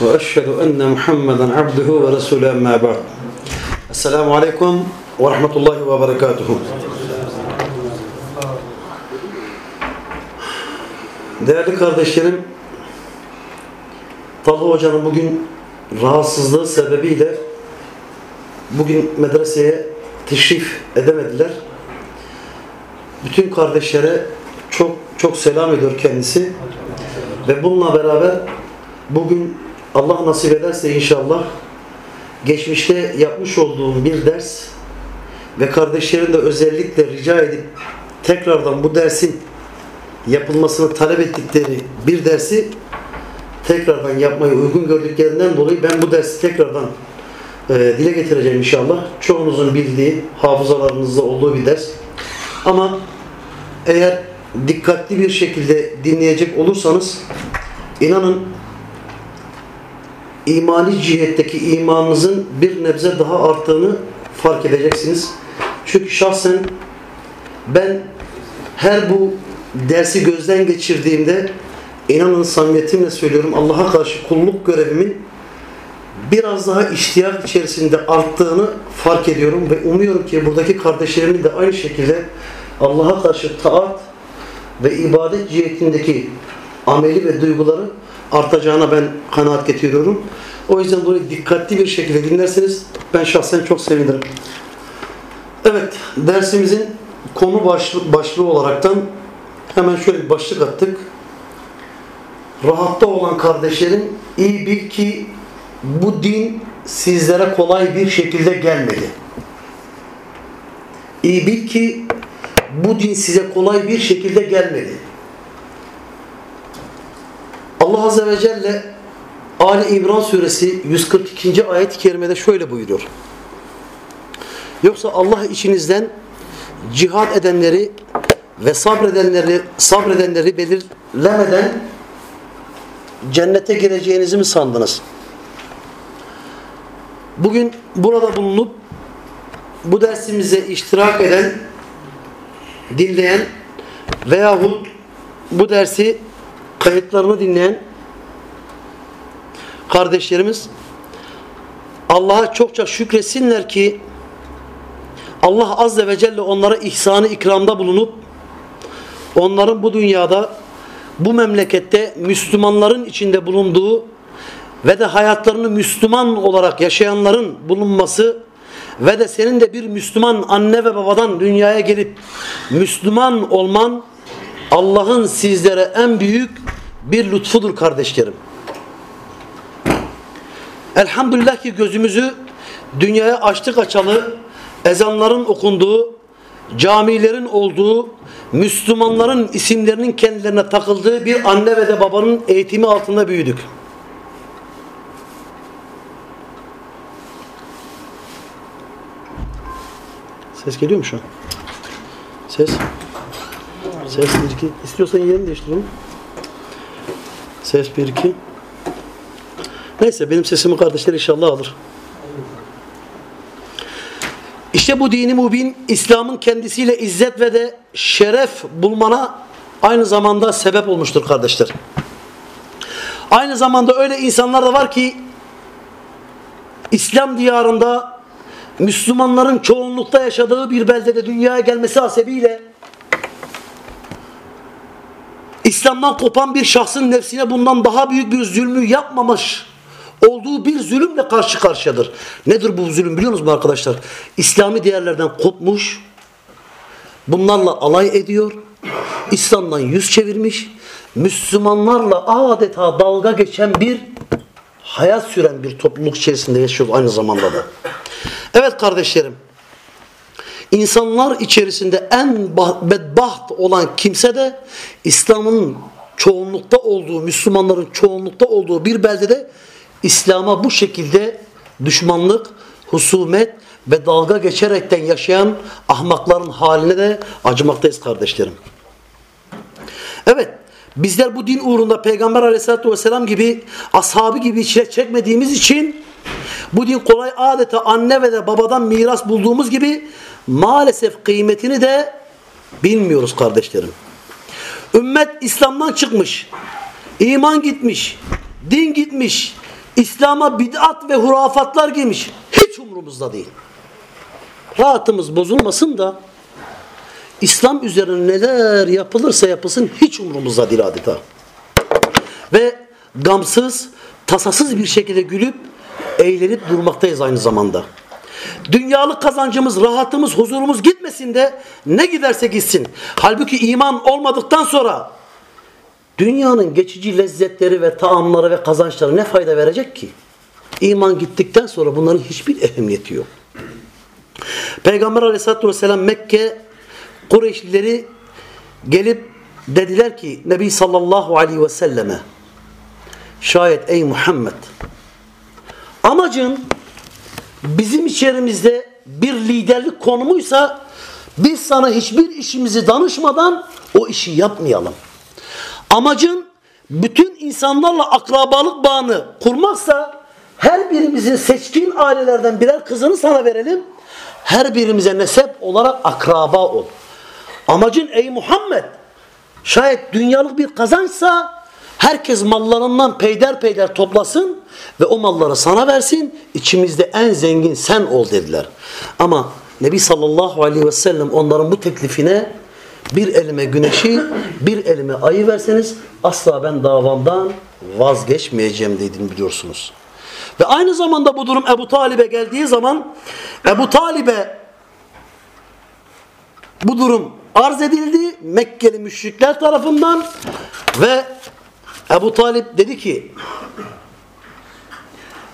وأشهد أن محمدا عبده ورسوله أما بعد السلام عليكم ورحمة الله وبركاته Değerli kardeşlerim, Talha Hoca'nın bugün rahatsızlığı sebebiyle bugün medreseye teşrif edemediler. Bütün kardeşlere çok çok selam ediyor kendisi. Ve bununla beraber bugün Allah nasip ederse inşallah geçmişte yapmış olduğum bir ders ve kardeşlerin de özellikle rica edip tekrardan bu dersin yapılmasını talep ettikleri bir dersi tekrardan yapmayı uygun gördüklerinden dolayı ben bu dersi tekrardan e, dile getireceğim inşallah. Çoğunuzun bildiği, hafızalarınızda olduğu bir ders. Ama eğer dikkatli bir şekilde dinleyecek olursanız inanın imani cihetteki imanınızın bir nebze daha arttığını fark edeceksiniz. Çünkü şahsen ben her bu dersi gözden geçirdiğimde inanın samimiyetimle söylüyorum Allah'a karşı kulluk görevimin biraz daha iştiyak içerisinde arttığını fark ediyorum ve umuyorum ki buradaki kardeşlerimin de aynı şekilde Allah'a karşı taat ve ibadet cihetindeki ameli ve duyguları artacağına ben kanaat getiriyorum. O yüzden dolayı dikkatli bir şekilde dinlerseniz ben şahsen çok sevinirim. Evet, dersimizin konu başlığı, başlığı olaraktan hemen şöyle bir başlık attık. Rahatta olan kardeşlerim iyi bil ki bu din sizlere kolay bir şekilde gelmedi. İyi bil ki bu din size kolay bir şekilde gelmedi. Allah Azze ve Celle Ali İmran suresi 142. ayet-i kerimede şöyle buyuruyor. Yoksa Allah içinizden cihat edenleri ve sabredenleri sabredenleri belirlemeden cennete gireceğinizi mi sandınız? Bugün burada bulunup bu dersimize iştirak eden, dinleyen veyahut bu dersi kayıtlarını dinleyen kardeşlerimiz Allah'a çokça şükretsinler ki Allah Azze ve Celle onlara ihsanı ikramda bulunup onların bu dünyada bu memlekette Müslümanların içinde bulunduğu ve de hayatlarını Müslüman olarak yaşayanların bulunması ve de senin de bir Müslüman anne ve babadan dünyaya gelip Müslüman olman Allah'ın sizlere en büyük bir lütfudur kardeşlerim. Elhamdülillah ki gözümüzü dünyaya açtık açalı ezanların okunduğu, camilerin olduğu, Müslümanların isimlerinin kendilerine takıldığı bir anne ve de babanın eğitimi altında büyüdük. Ses geliyor mu şu an? Ses. Ses 1 2. İstiyorsan yerini değiştirelim. Ses 1 2. Neyse benim sesimi kardeşler inşallah alır. İşte bu dini mubin İslam'ın kendisiyle izzet ve de şeref bulmana aynı zamanda sebep olmuştur kardeşler. Aynı zamanda öyle insanlar da var ki İslam diyarında Müslümanların çoğunlukta yaşadığı bir beldede dünyaya gelmesi hasebiyle İslam'dan kopan bir şahsın nefsine bundan daha büyük bir zulmü yapmamış olduğu bir zulümle karşı karşıyadır. Nedir bu zulüm biliyor musunuz arkadaşlar? İslami değerlerden kopmuş, bunlarla alay ediyor, İslam'dan yüz çevirmiş, Müslümanlarla adeta dalga geçen bir hayat süren bir topluluk içerisinde yaşıyor aynı zamanda da. Evet kardeşlerim, insanlar içerisinde en bedbaht olan kimse de İslam'ın çoğunlukta olduğu, Müslümanların çoğunlukta olduğu bir beldede İslam'a bu şekilde düşmanlık, husumet ve dalga geçerekten yaşayan ahmakların haline de acımaktayız kardeşlerim. Evet, bizler bu din uğrunda Peygamber aleyhissalatü vesselam gibi, ashabı gibi içine çekmediğimiz için bu din kolay adeta anne ve de babadan miras bulduğumuz gibi maalesef kıymetini de bilmiyoruz kardeşlerim. Ümmet İslam'dan çıkmış, iman gitmiş, din gitmiş, İslam'a bid'at ve hurafatlar girmiş. Hiç umurumuzda değil. Rahatımız bozulmasın da İslam üzerine neler yapılırsa yapılsın hiç umurumuzda değil adeta. Ve gamsız, tasasız bir şekilde gülüp eğlenip durmaktayız aynı zamanda. Dünyalık kazancımız, rahatımız, huzurumuz gitmesin de ne giderse gitsin. Halbuki iman olmadıktan sonra dünyanın geçici lezzetleri ve taamları ve kazançları ne fayda verecek ki? İman gittikten sonra bunların hiçbir ehemmiyeti yok. Peygamber aleyhissalatü vesselam Mekke Kureyşlileri gelip dediler ki Nebi sallallahu aleyhi ve selleme şayet ey Muhammed amacın bizim içerimizde bir liderlik konumuysa biz sana hiçbir işimizi danışmadan o işi yapmayalım. Amacın bütün insanlarla akrabalık bağını kurmaksa her birimizin seçkin ailelerden birer kızını sana verelim. Her birimize nesep olarak akraba ol. Amacın ey Muhammed şayet dünyalık bir kazançsa herkes mallarından peyder peyder toplasın ve o malları sana versin. İçimizde en zengin sen ol dediler. Ama Nebi sallallahu aleyhi ve sellem onların bu teklifine bir elime güneşi, bir elime ayı verseniz asla ben davamdan vazgeçmeyeceğim dedim biliyorsunuz. Ve aynı zamanda bu durum Ebu Talib'e geldiği zaman Ebu Talib'e bu durum arz edildi Mekkeli müşrikler tarafından ve Ebu Talip dedi ki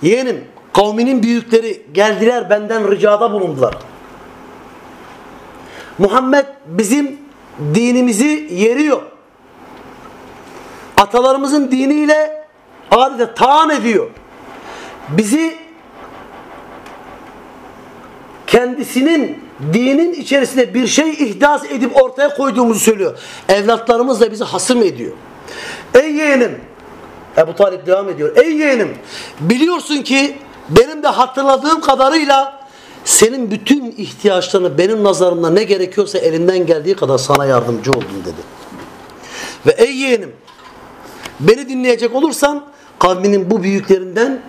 yeğenim kavminin büyükleri geldiler benden ricada bulundular. Muhammed bizim dinimizi yeriyor. Atalarımızın diniyle adeta taan ediyor. Bizi kendisinin dinin içerisinde bir şey ihdas edip ortaya koyduğumuzu söylüyor. Evlatlarımız da bizi hasım ediyor. Ey yeğenim Ebu Talip devam ediyor. Ey yeğenim biliyorsun ki benim de hatırladığım kadarıyla senin bütün ihtiyaçlarını benim nazarımda ne gerekiyorsa elimden geldiği kadar sana yardımcı oldum dedi. Ve ey yeğenim beni dinleyecek olursan kavminin bu büyüklerinden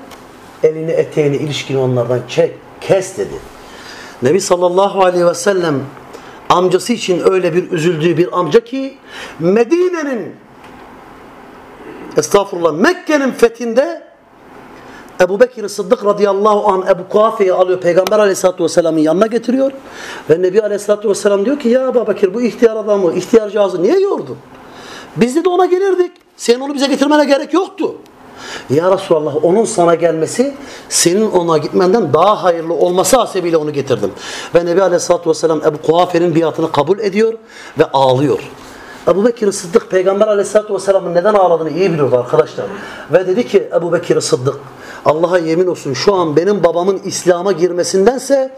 elini eteğini ilişkini onlardan çek kes dedi. Nebi sallallahu aleyhi ve sellem amcası için öyle bir üzüldüğü bir amca ki Medine'nin estağfurullah Mekke'nin fethinde Ebu Bekir Sıddık radıyallahu anh Ebu Kuafe'yi alıyor Peygamber aleyhissalatü vesselamın yanına getiriyor. Ve Nebi aleyhissalatü vesselam diyor ki ya Ebu Bekir bu ihtiyar adamı, ihtiyarcağızı niye yordun? Biz de ona gelirdik. Senin onu bize getirmene gerek yoktu. Ya Resulallah onun sana gelmesi senin ona gitmenden daha hayırlı olması hasebiyle onu getirdim. Ve Nebi Aleyhisselatü Vesselam Ebu Kuhafe'nin biatını kabul ediyor ve ağlıyor. Ebu Bekir Sıddık Peygamber Aleyhisselatü Vesselam'ın neden ağladığını iyi biliyordu arkadaşlar. Ve dedi ki Ebu Bekir Sıddık Allah'a yemin olsun şu an benim babamın İslam'a girmesindense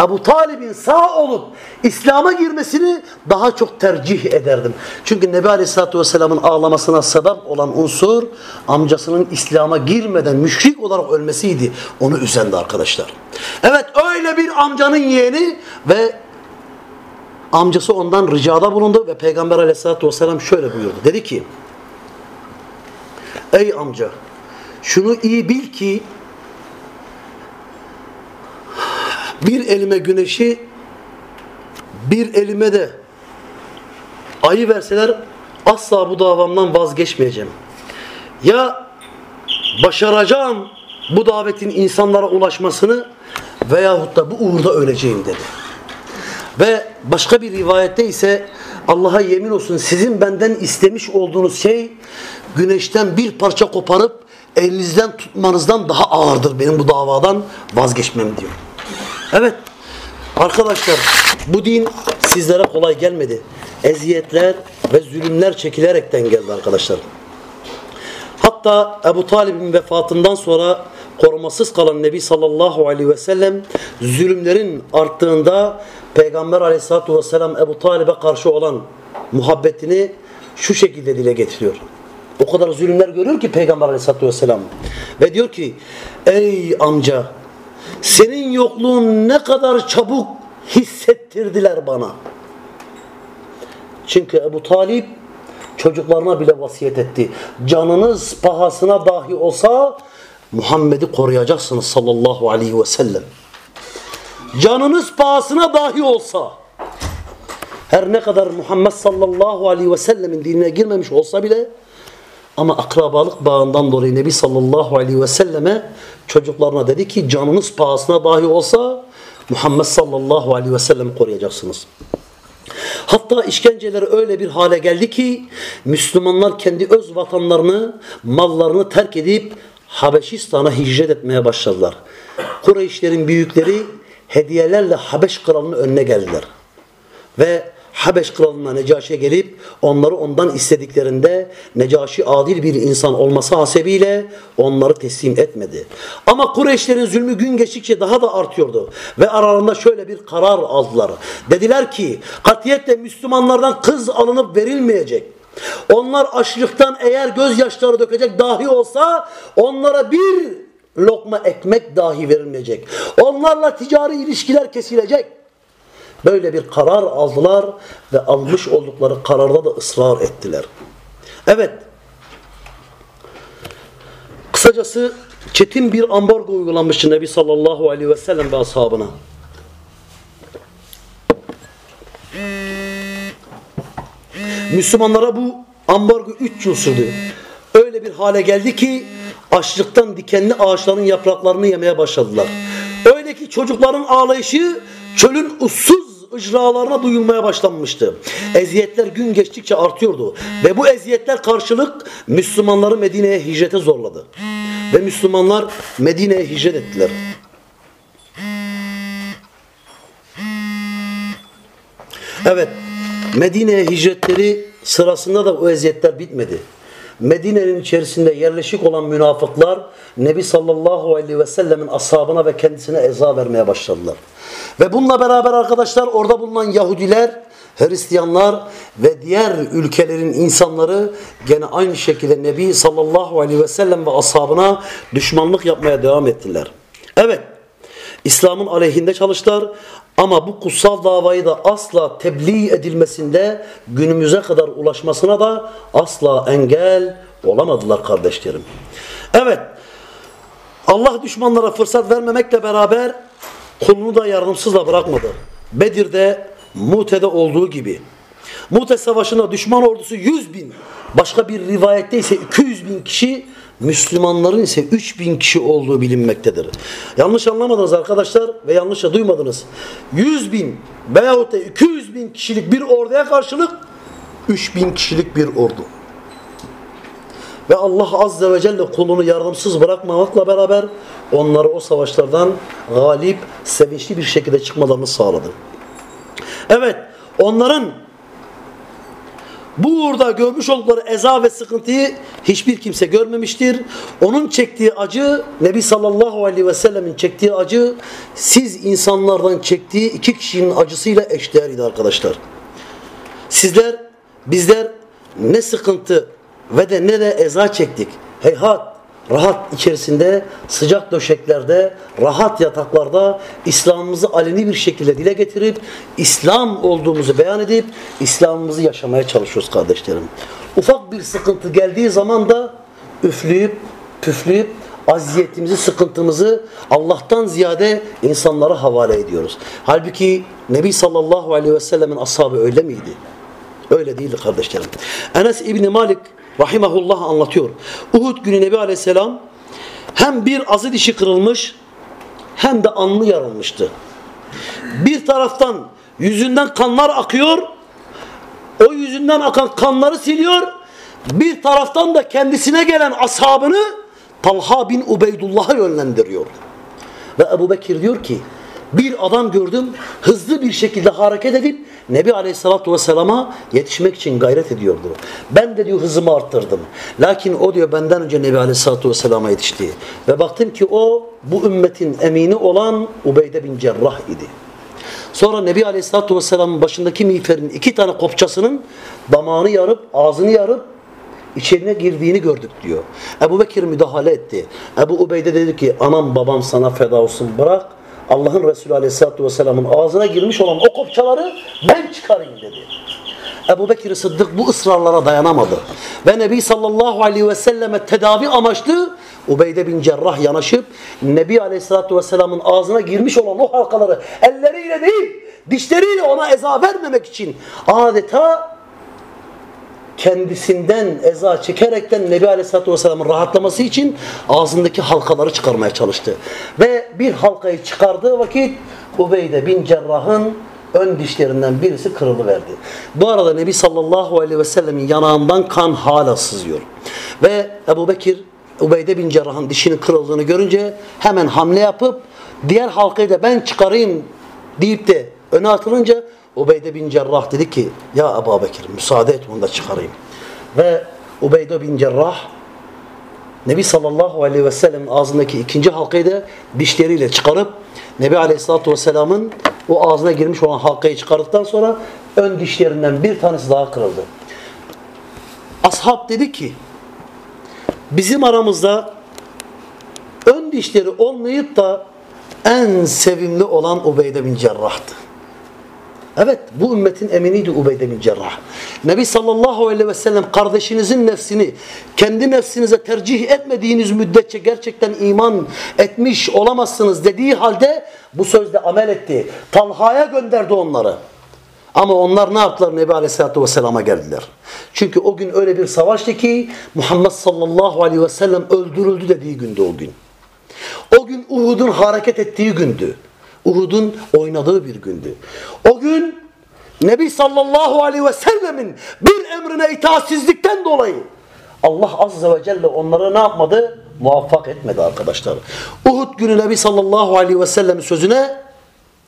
Ebu Talib'in sağ olup İslam'a girmesini daha çok tercih ederdim. Çünkü Nebi Aleyhisselatü Vesselam'ın ağlamasına sebep olan unsur amcasının İslam'a girmeden müşrik olarak ölmesiydi. Onu üzendi arkadaşlar. Evet öyle bir amcanın yeğeni ve amcası ondan ricada bulundu ve Peygamber Aleyhisselatü Vesselam şöyle buyurdu. Dedi ki Ey amca şunu iyi bil ki bir elime güneşi bir elime de ayı verseler asla bu davamdan vazgeçmeyeceğim. Ya başaracağım bu davetin insanlara ulaşmasını veyahut da bu uğurda öleceğim dedi. Ve başka bir rivayette ise Allah'a yemin olsun sizin benden istemiş olduğunuz şey güneşten bir parça koparıp elinizden tutmanızdan daha ağırdır benim bu davadan vazgeçmem diyor. Evet arkadaşlar bu din sizlere kolay gelmedi. eziyetler ve zulümler çekilerekten geldi arkadaşlar. Hatta Ebu Talib'in vefatından sonra korumasız kalan Nebi sallallahu aleyhi ve sellem zulümlerin arttığında Peygamber aleyhissalatu vesselam Ebu Talib'e karşı olan muhabbetini şu şekilde dile getiriyor. O kadar zulümler görüyor ki Peygamber aleyhissalatu vesselam. Ve diyor ki ey amca senin yokluğun ne kadar çabuk hissettirdiler bana. Çünkü Ebu Talip çocuklarına bile vasiyet etti. Canınız pahasına dahi olsa Muhammed'i koruyacaksınız sallallahu aleyhi ve sellem. Canınız pahasına dahi olsa her ne kadar Muhammed sallallahu aleyhi ve sellemin dinine girmemiş olsa bile ama akrabalık bağından dolayı Nebi sallallahu aleyhi ve selleme çocuklarına dedi ki canınız pahasına dahi olsa Muhammed sallallahu aleyhi ve sellem koruyacaksınız. Hatta işkenceleri öyle bir hale geldi ki Müslümanlar kendi öz vatanlarını, mallarını terk edip Habeşistan'a hicret etmeye başladılar. Kureyşlerin büyükleri hediyelerle Habeş kralının önüne geldiler. Ve Habeş kralına Necaşi'ye gelip onları ondan istediklerinde Necaşi adil bir insan olması hasebiyle onları teslim etmedi. Ama Kureyşlerin zulmü gün geçtikçe daha da artıyordu. Ve aralarında şöyle bir karar aldılar. Dediler ki katiyetle Müslümanlardan kız alınıp verilmeyecek. Onlar açlıktan eğer gözyaşları dökecek dahi olsa onlara bir lokma ekmek dahi verilmeyecek. Onlarla ticari ilişkiler kesilecek. Böyle bir karar aldılar ve almış oldukları kararda da ısrar ettiler. Evet. Kısacası çetin bir ambargo uygulanmıştı Nebi sallallahu aleyhi ve sellem ve ashabına. Müslümanlara bu ambargo 3 yıl sürdü. Öyle bir hale geldi ki açlıktan dikenli ağaçların yapraklarını yemeye başladılar. Öyle ki çocukların ağlayışı çölün ussuz icralarına duyulmaya başlanmıştı. Eziyetler gün geçtikçe artıyordu. Ve bu eziyetler karşılık Müslümanları Medine'ye hicrete zorladı. Ve Müslümanlar Medine'ye hicret ettiler. Evet, Medine'ye hicretleri sırasında da o eziyetler bitmedi. Medine'nin içerisinde yerleşik olan münafıklar Nebi sallallahu aleyhi ve sellemin ashabına ve kendisine eza vermeye başladılar. Ve bununla beraber arkadaşlar orada bulunan Yahudiler, Hristiyanlar ve diğer ülkelerin insanları gene aynı şekilde Nebi sallallahu aleyhi ve sellem ve ashabına düşmanlık yapmaya devam ettiler. Evet, İslam'ın aleyhinde çalıştılar ama bu kutsal davayı da asla tebliğ edilmesinde günümüze kadar ulaşmasına da asla engel olamadılar kardeşlerim. Evet, Allah düşmanlara fırsat vermemekle beraber kulunu da yardımsız da bırakmadı. Bedir'de, Mute'de olduğu gibi. Mute Savaşı'nda düşman ordusu 100 bin, başka bir rivayette ise 200 bin kişi, Müslümanların ise 3 bin kişi olduğu bilinmektedir. Yanlış anlamadınız arkadaşlar ve yanlış duymadınız. 100 bin veyahut da 200 bin kişilik bir orduya karşılık 3 bin kişilik bir ordu. Ve Allah Azze ve Celle kulunu yardımsız bırakmamakla beraber onları o savaşlardan galip, sevinçli bir şekilde çıkmalarını sağladı. Evet, onların bu uğurda görmüş oldukları eza ve sıkıntıyı hiçbir kimse görmemiştir. Onun çektiği acı, Nebi sallallahu aleyhi ve sellemin çektiği acı, siz insanlardan çektiği iki kişinin acısıyla eşdeğeriydi arkadaşlar. Sizler, bizler ne sıkıntı ve de ne de eza çektik. Heyhat, rahat içerisinde, sıcak döşeklerde, rahat yataklarda İslam'ımızı aleni bir şekilde dile getirip, İslam olduğumuzu beyan edip, İslam'ımızı yaşamaya çalışıyoruz kardeşlerim. Ufak bir sıkıntı geldiği zaman da üfleyip, püfleyip, aziyetimizi, sıkıntımızı Allah'tan ziyade insanlara havale ediyoruz. Halbuki Nebi sallallahu aleyhi ve sellemin ashabı öyle miydi? Öyle değildi kardeşlerim. Enes İbni Malik rahimahullah anlatıyor. Uhud günü Nebi Aleyhisselam hem bir azı dişi kırılmış hem de anlı yarılmıştı. Bir taraftan yüzünden kanlar akıyor. O yüzünden akan kanları siliyor. Bir taraftan da kendisine gelen ashabını Talha bin Ubeydullah'a yönlendiriyor. Ve Ebu Bekir diyor ki bir adam gördüm hızlı bir şekilde hareket edip Nebi Aleyhisselatü Vesselam'a yetişmek için gayret ediyordu. Ben de diyor hızımı arttırdım. Lakin o diyor benden önce Nebi Aleyhisselatü Vesselam'a yetişti. Ve baktım ki o bu ümmetin emini olan Ubeyde bin Cerrah idi. Sonra Nebi Aleyhisselatü Vesselam'ın başındaki miğferin iki tane kopçasının damağını yarıp ağzını yarıp içerine girdiğini gördük diyor. Ebu Bekir müdahale etti. Ebu Ubeyde dedi ki anam babam sana feda olsun bırak. Allah'ın Resulü Aleyhisselatü Vesselam'ın ağzına girmiş olan o kopçaları ben çıkarayım dedi. Ebu Bekir Sıddık bu ısrarlara dayanamadı. Ve Nebi sallallahu aleyhi ve selleme tedavi amaçlı Ubeyde bin Cerrah yanaşıp Nebi aleyhissalatü vesselamın ağzına girmiş olan o halkaları elleriyle değil dişleriyle ona eza vermemek için adeta kendisinden eza çekerekten Nebi Aleyhisselatü Vesselam'ın rahatlaması için ağzındaki halkaları çıkarmaya çalıştı. Ve bir halkayı çıkardığı vakit Ubeyde bin Cerrah'ın ön dişlerinden birisi kırılıverdi. Bu arada Nebi sallallahu aleyhi ve sellemin yanağından kan hala sızıyor. Ve Ebu Bekir Ubeyde bin Cerrah'ın dişinin kırıldığını görünce hemen hamle yapıp diğer halkayı da ben çıkarayım deyip de öne atılınca Ubeyde bin Cerrah dedi ki ya Ebu Bekir müsaade et bunu da çıkarayım. Ve Ubeyde bin Cerrah Nebi sallallahu aleyhi ve sellem'in ağzındaki ikinci halkayı da dişleriyle çıkarıp Nebi aleyhissalatu vesselamın o ağzına girmiş olan halkayı çıkardıktan sonra ön dişlerinden bir tanesi daha kırıldı. Ashab dedi ki bizim aramızda ön dişleri olmayıp da en sevimli olan Ubeyde bin Cerrah'tı. Evet bu ümmetin eminiydi Ubeyde bin Cerrah. Nebi sallallahu aleyhi ve sellem kardeşinizin nefsini kendi nefsinize tercih etmediğiniz müddetçe gerçekten iman etmiş olamazsınız dediği halde bu sözde amel etti. Talha'ya gönderdi onları. Ama onlar ne yaptılar? Nebi Aleyhisselatü Vesselam'a geldiler. Çünkü o gün öyle bir savaştı ki Muhammed sallallahu aleyhi ve sellem öldürüldü dediği gündü o gün. O gün Uhud'un hareket ettiği gündü. Uhud'un oynadığı bir gündü. O gün Nebi sallallahu aleyhi ve sellemin bir emrine itaatsizlikten dolayı Allah azze ve celle onları ne yapmadı? Muvaffak etmedi arkadaşlar. Uhud günü Nebi sallallahu aleyhi ve sellemin sözüne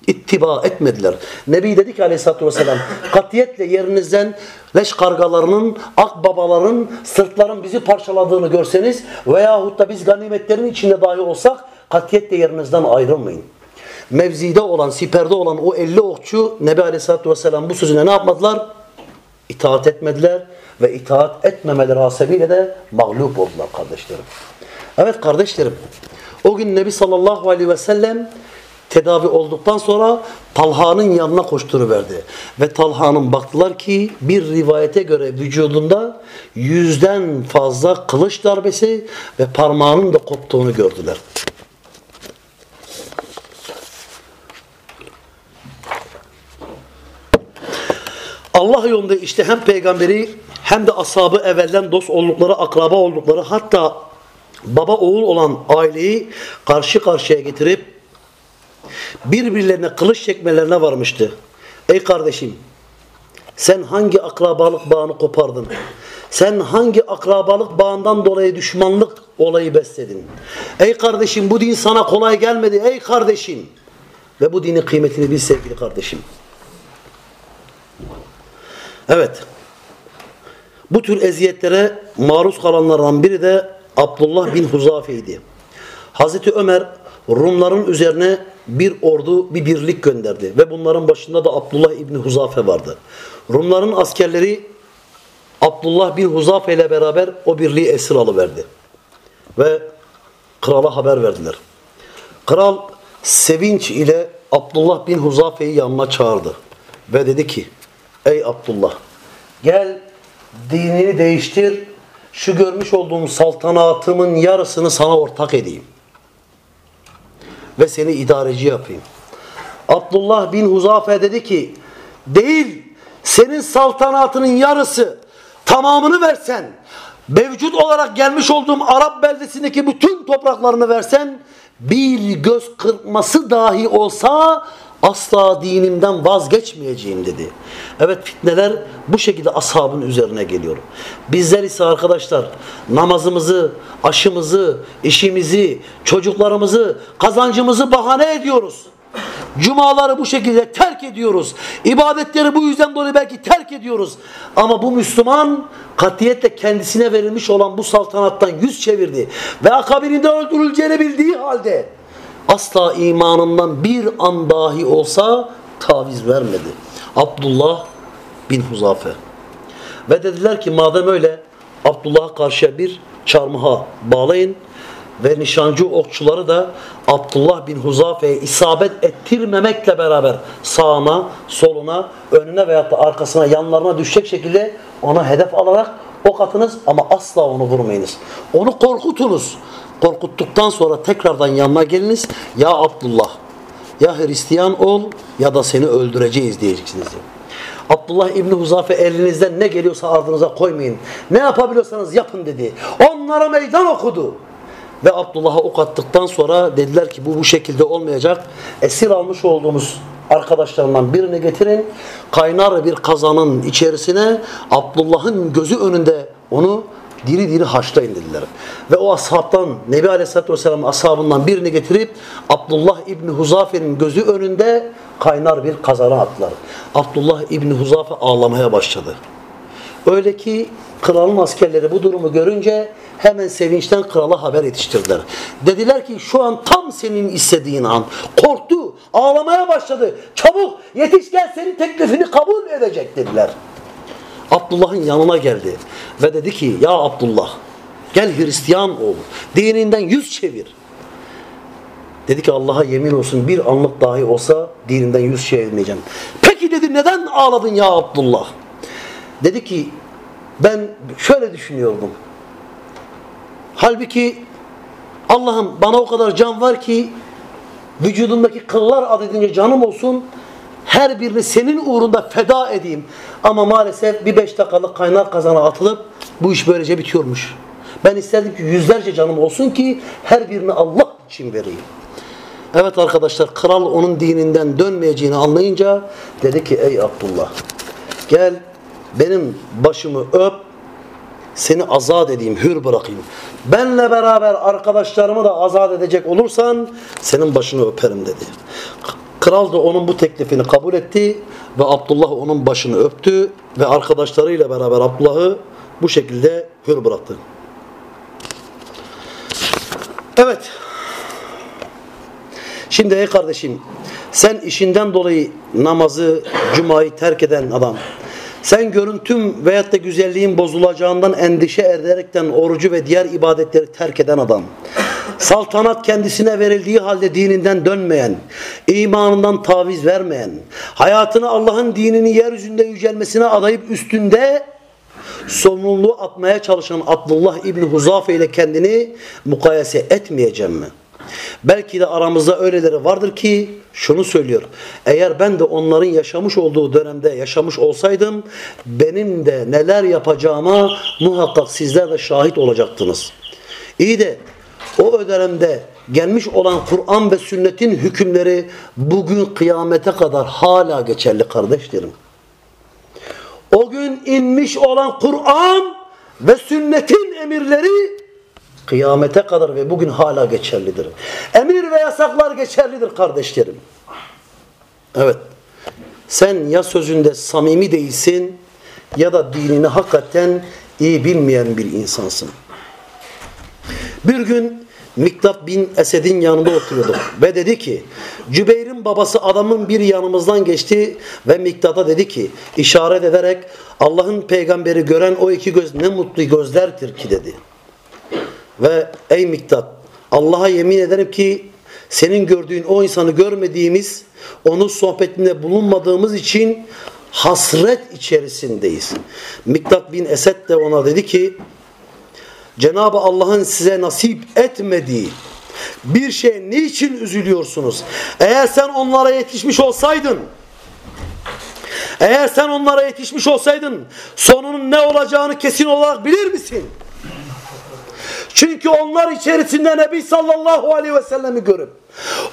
ittiba etmediler. Nebi dedi ki aleyhissalatü vesselam katiyetle yerinizden leş kargalarının, akbabaların, sırtların bizi parçaladığını görseniz veyahut da biz ganimetlerin içinde dahi olsak katiyetle yerinizden ayrılmayın mevzide olan, siperde olan o 50 okçu Nebi Aleyhisselatü Vesselam bu sözüne ne yapmadılar? İtaat etmediler ve itaat etmemeleri hasebiyle de mağlup oldular kardeşlerim. Evet kardeşlerim, o gün Nebi sallallahu aleyhi ve sellem tedavi olduktan sonra Talha'nın yanına koşturuverdi. Ve Talha'nın baktılar ki bir rivayete göre vücudunda yüzden fazla kılıç darbesi ve parmağının da koptuğunu gördüler. Allah yolunda işte hem peygamberi hem de ashabı evvelden dost oldukları, akraba oldukları hatta baba oğul olan aileyi karşı karşıya getirip birbirlerine kılıç çekmelerine varmıştı. Ey kardeşim sen hangi akrabalık bağını kopardın? Sen hangi akrabalık bağından dolayı düşmanlık olayı besledin? Ey kardeşim bu din sana kolay gelmedi. Ey kardeşim. Ve bu dinin kıymetini bil sevgili kardeşim. Evet. Bu tür eziyetlere maruz kalanlardan biri de Abdullah bin Huzafe'ydi. Hazreti Ömer Rumların üzerine bir ordu, bir birlik gönderdi. Ve bunların başında da Abdullah İbni Huzafe vardı. Rumların askerleri Abdullah bin Huzafe ile beraber o birliği esir alıverdi. Ve krala haber verdiler. Kral sevinç ile Abdullah bin Huzafe'yi yanına çağırdı. Ve dedi ki Ey Abdullah gel dinini değiştir şu görmüş olduğum saltanatımın yarısını sana ortak edeyim. Ve seni idareci yapayım. Abdullah bin Huzafe dedi ki değil senin saltanatının yarısı tamamını versen mevcut olarak gelmiş olduğum Arap beldesindeki bütün topraklarını versen bir göz kırpması dahi olsa asla dinimden vazgeçmeyeceğim dedi. Evet fitneler bu şekilde ashabın üzerine geliyor. Bizler ise arkadaşlar namazımızı, aşımızı, işimizi, çocuklarımızı, kazancımızı bahane ediyoruz. Cumaları bu şekilde terk ediyoruz. İbadetleri bu yüzden dolayı belki terk ediyoruz. Ama bu Müslüman katiyetle kendisine verilmiş olan bu saltanattan yüz çevirdi. Ve akabirinde öldürüleceğini bildiği halde asla imanından bir an dahi olsa taviz vermedi. Abdullah bin Huzafe. Ve dediler ki madem öyle Abdullah'a karşı bir çarmıha bağlayın ve nişancı okçuları da Abdullah bin Huzafe'ye isabet ettirmemekle beraber sağına, soluna, önüne veyahut da arkasına, yanlarına düşecek şekilde ona hedef alarak ok atınız ama asla onu vurmayınız. Onu korkutunuz. Korkuttuktan sonra tekrardan yanına geliniz. Ya Abdullah ya Hristiyan ol ya da seni öldüreceğiz diyeceksiniz. Abdullah İbni Huzafe elinizden ne geliyorsa ardınıza koymayın. Ne yapabiliyorsanız yapın dedi. Onlara meydan okudu. Ve Abdullah'a ok attıktan sonra dediler ki bu bu şekilde olmayacak. Esir almış olduğumuz arkadaşlarından birini getirin. Kaynar bir kazanın içerisine Abdullah'ın gözü önünde onu diri diri haşlayın dediler. Ve o ashabtan Nebi Aleyhisselatü Vesselam ashabından birini getirip Abdullah İbni Huzafe'nin gözü önünde kaynar bir kazana attılar. Abdullah İbni Huzafe ağlamaya başladı. Öyle ki kralın askerleri bu durumu görünce hemen sevinçten krala haber yetiştirdiler. Dediler ki şu an tam senin istediğin an. Korktu, ağlamaya başladı. Çabuk yetiş gel senin teklifini kabul edecek dediler. Abdullah'ın yanına geldi ve dedi ki ya Abdullah gel Hristiyan ol. Dininden yüz çevir. Dedi ki Allah'a yemin olsun bir anlık dahi olsa dininden yüz çevirmeyeceğim. Peki dedi neden ağladın ya Abdullah? Dedi ki ben şöyle düşünüyordum. Halbuki Allah'ım bana o kadar can var ki vücudumdaki kıllar adedince canım olsun her birini senin uğrunda feda edeyim. Ama maalesef bir beş dakikalık kaynar kazana atılıp bu iş böylece bitiyormuş. Ben isterdim ki yüzlerce canım olsun ki her birini Allah için vereyim. Evet arkadaşlar kral onun dininden dönmeyeceğini anlayınca dedi ki ey Abdullah gel benim başımı öp seni azat edeyim, hür bırakayım. Benle beraber arkadaşlarımı da azat edecek olursan senin başını öperim dedi. Kral da onun bu teklifini kabul etti ve Abdullah onun başını öptü ve arkadaşlarıyla beraber Abdullah'ı bu şekilde hür bıraktı. Evet. Şimdi ey kardeşim sen işinden dolayı namazı, cumayı terk eden adam sen görüntüm veyahut da güzelliğin bozulacağından endişe ederekten orucu ve diğer ibadetleri terk eden adam. Saltanat kendisine verildiği halde dininden dönmeyen, imanından taviz vermeyen, hayatını Allah'ın dinini yeryüzünde yücelmesine adayıp üstünde sorumluluğu atmaya çalışan Abdullah İbni Huzafe ile kendini mukayese etmeyeceğim mi? Belki de aramızda öyleleri vardır ki şunu söylüyor. Eğer ben de onların yaşamış olduğu dönemde yaşamış olsaydım benim de neler yapacağıma muhakkak sizler de şahit olacaktınız. İyi de o dönemde gelmiş olan Kur'an ve sünnetin hükümleri bugün kıyamete kadar hala geçerli kardeşlerim. O gün inmiş olan Kur'an ve sünnetin emirleri Kıyamete kadar ve bugün hala geçerlidir. Emir ve yasaklar geçerlidir kardeşlerim. Evet. Sen ya sözünde samimi değilsin ya da dinini hakikaten iyi bilmeyen bir insansın. Bir gün Miktat bin Esed'in yanında oturuyorduk ve dedi ki Cübeyr'in babası adamın bir yanımızdan geçti ve Miktat'a dedi ki işaret ederek Allah'ın peygamberi gören o iki göz ne mutlu gözlerdir ki dedi. Ve ey Miktat Allah'a yemin ederim ki senin gördüğün o insanı görmediğimiz, onun sohbetinde bulunmadığımız için hasret içerisindeyiz. Miktat bin Esed de ona dedi ki Cenab-ı Allah'ın size nasip etmediği bir şey niçin üzülüyorsunuz? Eğer sen onlara yetişmiş olsaydın eğer sen onlara yetişmiş olsaydın sonunun ne olacağını kesin olarak bilir misin? Çünkü onlar içerisinde Nebi sallallahu aleyhi ve sellemi görüp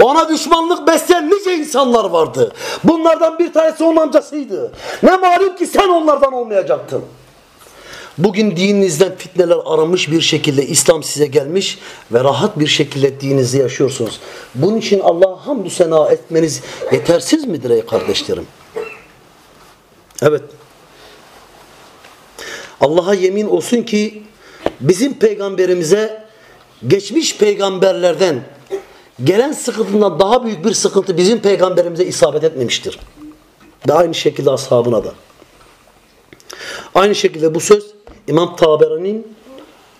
ona düşmanlık besleyen nice insanlar vardı. Bunlardan bir tanesi onun amcasıydı. Ne malum ki sen onlardan olmayacaktın. Bugün dininizden fitneler aramış bir şekilde İslam size gelmiş ve rahat bir şekilde dininizi yaşıyorsunuz. Bunun için Allah'a hamdü sena etmeniz yetersiz midir ey kardeşlerim? Evet. Allah'a yemin olsun ki bizim peygamberimize geçmiş peygamberlerden gelen sıkıntından daha büyük bir sıkıntı bizim peygamberimize isabet etmemiştir. Ve aynı şekilde ashabına da. Aynı şekilde bu söz İmam Taberani'nin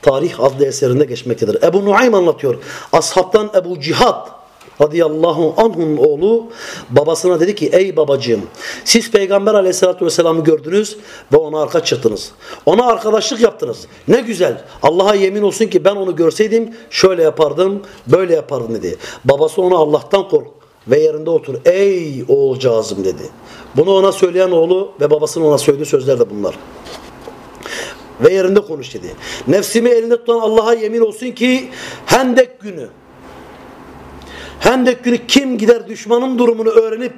Tarih adlı eserinde geçmektedir. Ebu Nuaym anlatıyor. Ashabtan Ebu Cihad radıyallahu anh'un oğlu babasına dedi ki ey babacığım siz peygamber aleyhissalatü vesselam'ı gördünüz ve ona arka çıktınız. Ona arkadaşlık yaptınız. Ne güzel. Allah'a yemin olsun ki ben onu görseydim şöyle yapardım böyle yapardım dedi. Babası ona Allah'tan kork ve yerinde otur. Ey oğulcağızım dedi. Bunu ona söyleyen oğlu ve babasının ona söylediği sözler de bunlar. Ve yerinde konuş dedi. Nefsimi elinde tutan Allah'a yemin olsun ki Hendek günü Hendek günü kim gider düşmanın durumunu öğrenip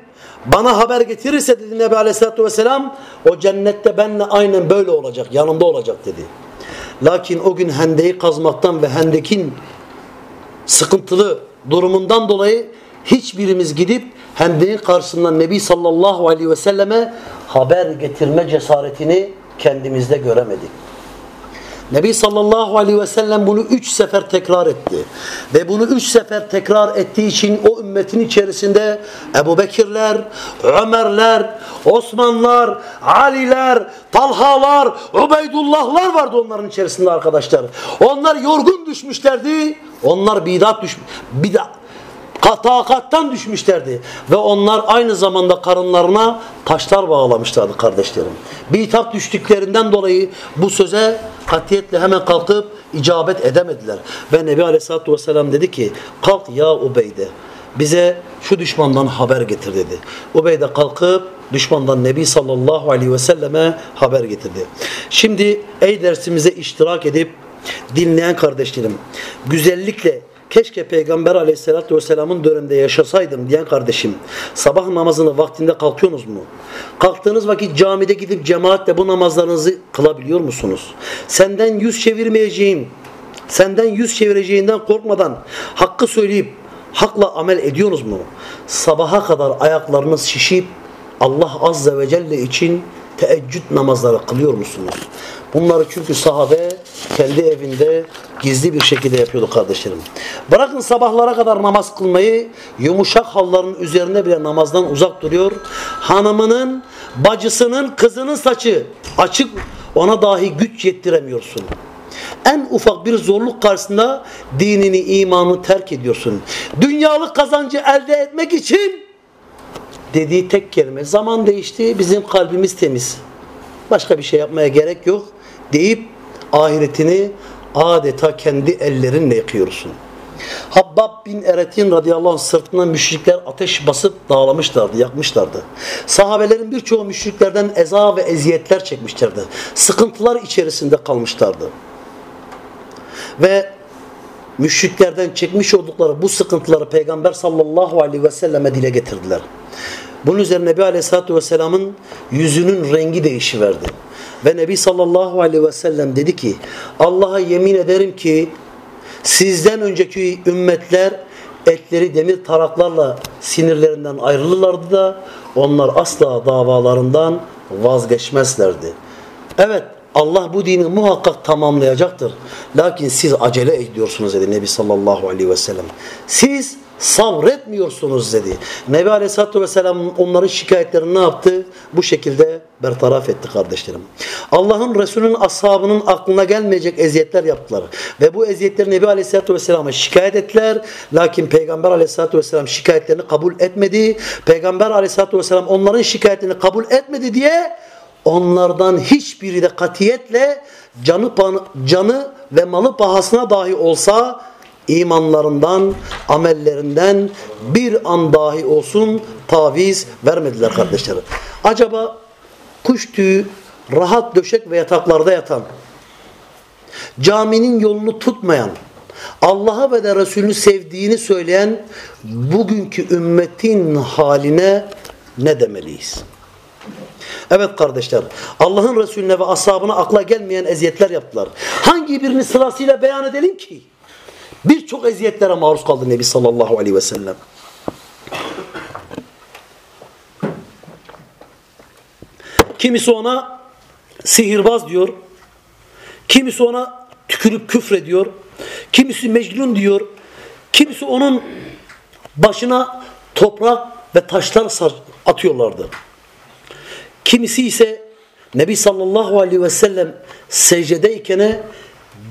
bana haber getirirse dedi Nebi Aleyhisselatü Vesselam o cennette benle aynen böyle olacak yanımda olacak dedi. Lakin o gün hendeyi kazmaktan ve hendekin sıkıntılı durumundan dolayı hiçbirimiz gidip hendeyin karşısından Nebi sallallahu aleyhi ve selleme haber getirme cesaretini kendimizde göremedik. Nebi sallallahu aleyhi ve sellem bunu üç sefer tekrar etti. Ve bunu üç sefer tekrar ettiği için o ümmetin içerisinde Ebu Bekirler, Ömerler, Osmanlar, Aliler, Talhalar, Ubeydullahlar vardı onların içerisinde arkadaşlar. Onlar yorgun düşmüşlerdi. Onlar bidat düş bidat takattan düşmüşlerdi. Ve onlar aynı zamanda karınlarına taşlar bağlamışlardı kardeşlerim. Bir hitap düştüklerinden dolayı bu söze katiyetle hemen kalkıp icabet edemediler. Ve Nebi Aleyhisselatü Vesselam dedi ki kalk ya Ubeyde bize şu düşmandan haber getir dedi. Ubeyde kalkıp düşmandan Nebi sallallahu aleyhi ve selleme haber getirdi. Şimdi ey dersimize iştirak edip dinleyen kardeşlerim güzellikle keşke Peygamber aleyhissalatü vesselamın döneminde yaşasaydım diyen kardeşim sabah namazını vaktinde kalkıyorsunuz mu? Kalktığınız vakit camide gidip cemaatle bu namazlarınızı kılabiliyor musunuz? Senden yüz çevirmeyeceğim, senden yüz çevireceğinden korkmadan hakkı söyleyip hakla amel ediyorsunuz mu? Sabaha kadar ayaklarınız şişip Allah azze ve celle için teheccüd namazları kılıyor musunuz? Bunları çünkü sahabe kendi evinde gizli bir şekilde yapıyordu kardeşlerim. Bırakın sabahlara kadar namaz kılmayı yumuşak halların üzerinde bile namazdan uzak duruyor. Hanımının, bacısının, kızının saçı açık ona dahi güç yettiremiyorsun. En ufak bir zorluk karşısında dinini, imanını terk ediyorsun. Dünyalık kazancı elde etmek için dediği tek kelime. Zaman değişti, bizim kalbimiz temiz. Başka bir şey yapmaya gerek yok deyip ahiretini adeta kendi ellerinle yıkıyorsun. Habbab bin Eretin radıyallahu anh sırtına müşrikler ateş basıp dağlamışlardı, yakmışlardı. Sahabelerin birçoğu müşriklerden eza ve eziyetler çekmişlerdi. Sıkıntılar içerisinde kalmışlardı. Ve müşriklerden çekmiş oldukları bu sıkıntıları Peygamber sallallahu aleyhi ve selleme dile getirdiler. Bunun üzerine Nebi Aleyhisselatü Vesselam'ın yüzünün rengi değişiverdi. Ve Nebi sallallahu aleyhi ve sellem dedi ki Allah'a yemin ederim ki sizden önceki ümmetler etleri demir taraklarla sinirlerinden ayrılırlardı da onlar asla davalarından vazgeçmezlerdi. Evet Allah bu dini muhakkak tamamlayacaktır. Lakin siz acele ediyorsunuz dedi Nebi sallallahu aleyhi ve sellem. Siz sabretmiyorsunuz dedi. Nebi Aleyhisselatü Vesselam onların şikayetlerini ne yaptı? Bu şekilde bertaraf etti kardeşlerim. Allah'ın Resulünün ashabının aklına gelmeyecek eziyetler yaptılar. Ve bu eziyetleri Nebi Aleyhisselatü Vesselam'a şikayet ettiler. Lakin Peygamber Aleyhisselatü Vesselam şikayetlerini kabul etmedi. Peygamber Aleyhisselatü Vesselam onların şikayetini kabul etmedi diye onlardan hiçbiri de katiyetle canı, canı ve malı pahasına dahi olsa imanlarından, amellerinden bir an dahi olsun taviz vermediler kardeşlerim. Acaba kuş tüyü rahat döşek ve yataklarda yatan, caminin yolunu tutmayan, Allah'a ve de Resulünü sevdiğini söyleyen bugünkü ümmetin haline ne demeliyiz? Evet kardeşler, Allah'ın Resulüne ve ashabına akla gelmeyen eziyetler yaptılar. Hangi birini sırasıyla beyan edelim ki? Birçok eziyetlere maruz kaldı Nebi sallallahu aleyhi ve sellem. Kimisi ona sihirbaz diyor. Kimisi ona tükürüp küfrediyor. Kimisi mecnun diyor. Kimisi onun başına toprak ve taşlar atıyorlardı. Kimisi ise Nebi sallallahu aleyhi ve sellem secdedeyken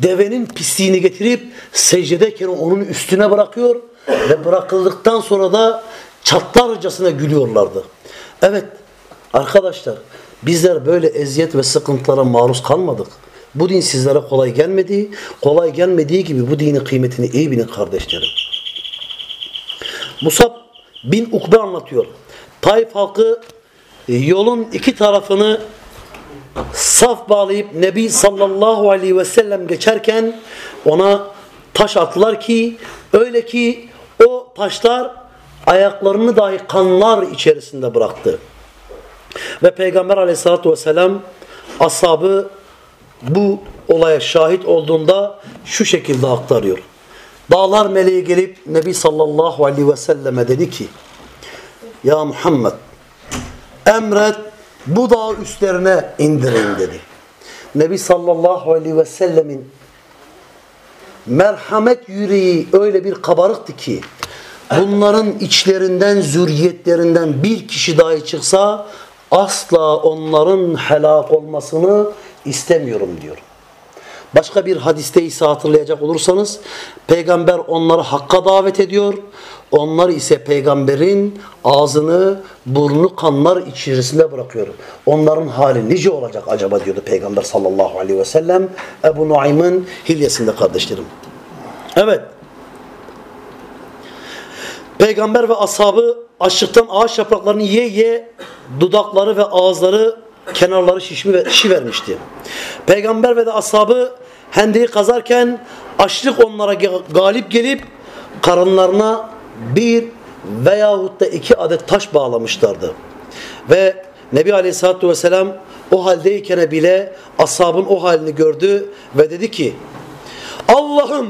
devenin pisliğini getirip secdedeyken onun üstüne bırakıyor ve bırakıldıktan sonra da çatlarcasına gülüyorlardı. Evet arkadaşlar bizler böyle eziyet ve sıkıntılara maruz kalmadık. Bu din sizlere kolay gelmedi. Kolay gelmediği gibi bu dinin kıymetini iyi bilin kardeşlerim. Musab bin Ukbe anlatıyor. Taif halkı e, yolun iki tarafını saf bağlayıp Nebi sallallahu aleyhi ve sellem geçerken ona taş attılar ki öyle ki o taşlar ayaklarını dahi kanlar içerisinde bıraktı. Ve Peygamber aleyhissalatü vesselam ashabı bu olaya şahit olduğunda şu şekilde aktarıyor. Dağlar meleği gelip Nebi sallallahu aleyhi ve selleme dedi ki Ya Muhammed emret bu dağ üstlerine indirin dedi. Nebi sallallahu aleyhi ve sellemin merhamet yüreği öyle bir kabarıktı ki bunların içlerinden zürriyetlerinden bir kişi dahi çıksa asla onların helak olmasını istemiyorum diyor. Başka bir hadiste ise hatırlayacak olursanız peygamber onları hakka davet ediyor. Onlar ise peygamberin ağzını, burnu kanlar içerisinde bırakıyor. Onların hali nice olacak acaba diyordu peygamber sallallahu aleyhi ve sellem. Ebu Nuaym'ın hilyesinde kardeşlerim. Evet. Peygamber ve ashabı açlıktan ağaç yapraklarını ye ye dudakları ve ağızları kenarları şişmi şişi vermişti. Peygamber ve de ashabı hendeyi kazarken açlık onlara galip gelip karınlarına bir veyahut da iki adet taş bağlamışlardı. Ve Nebi Aleyhisselatü Vesselam o haldeyken bile ashabın o halini gördü ve dedi ki Allah'ım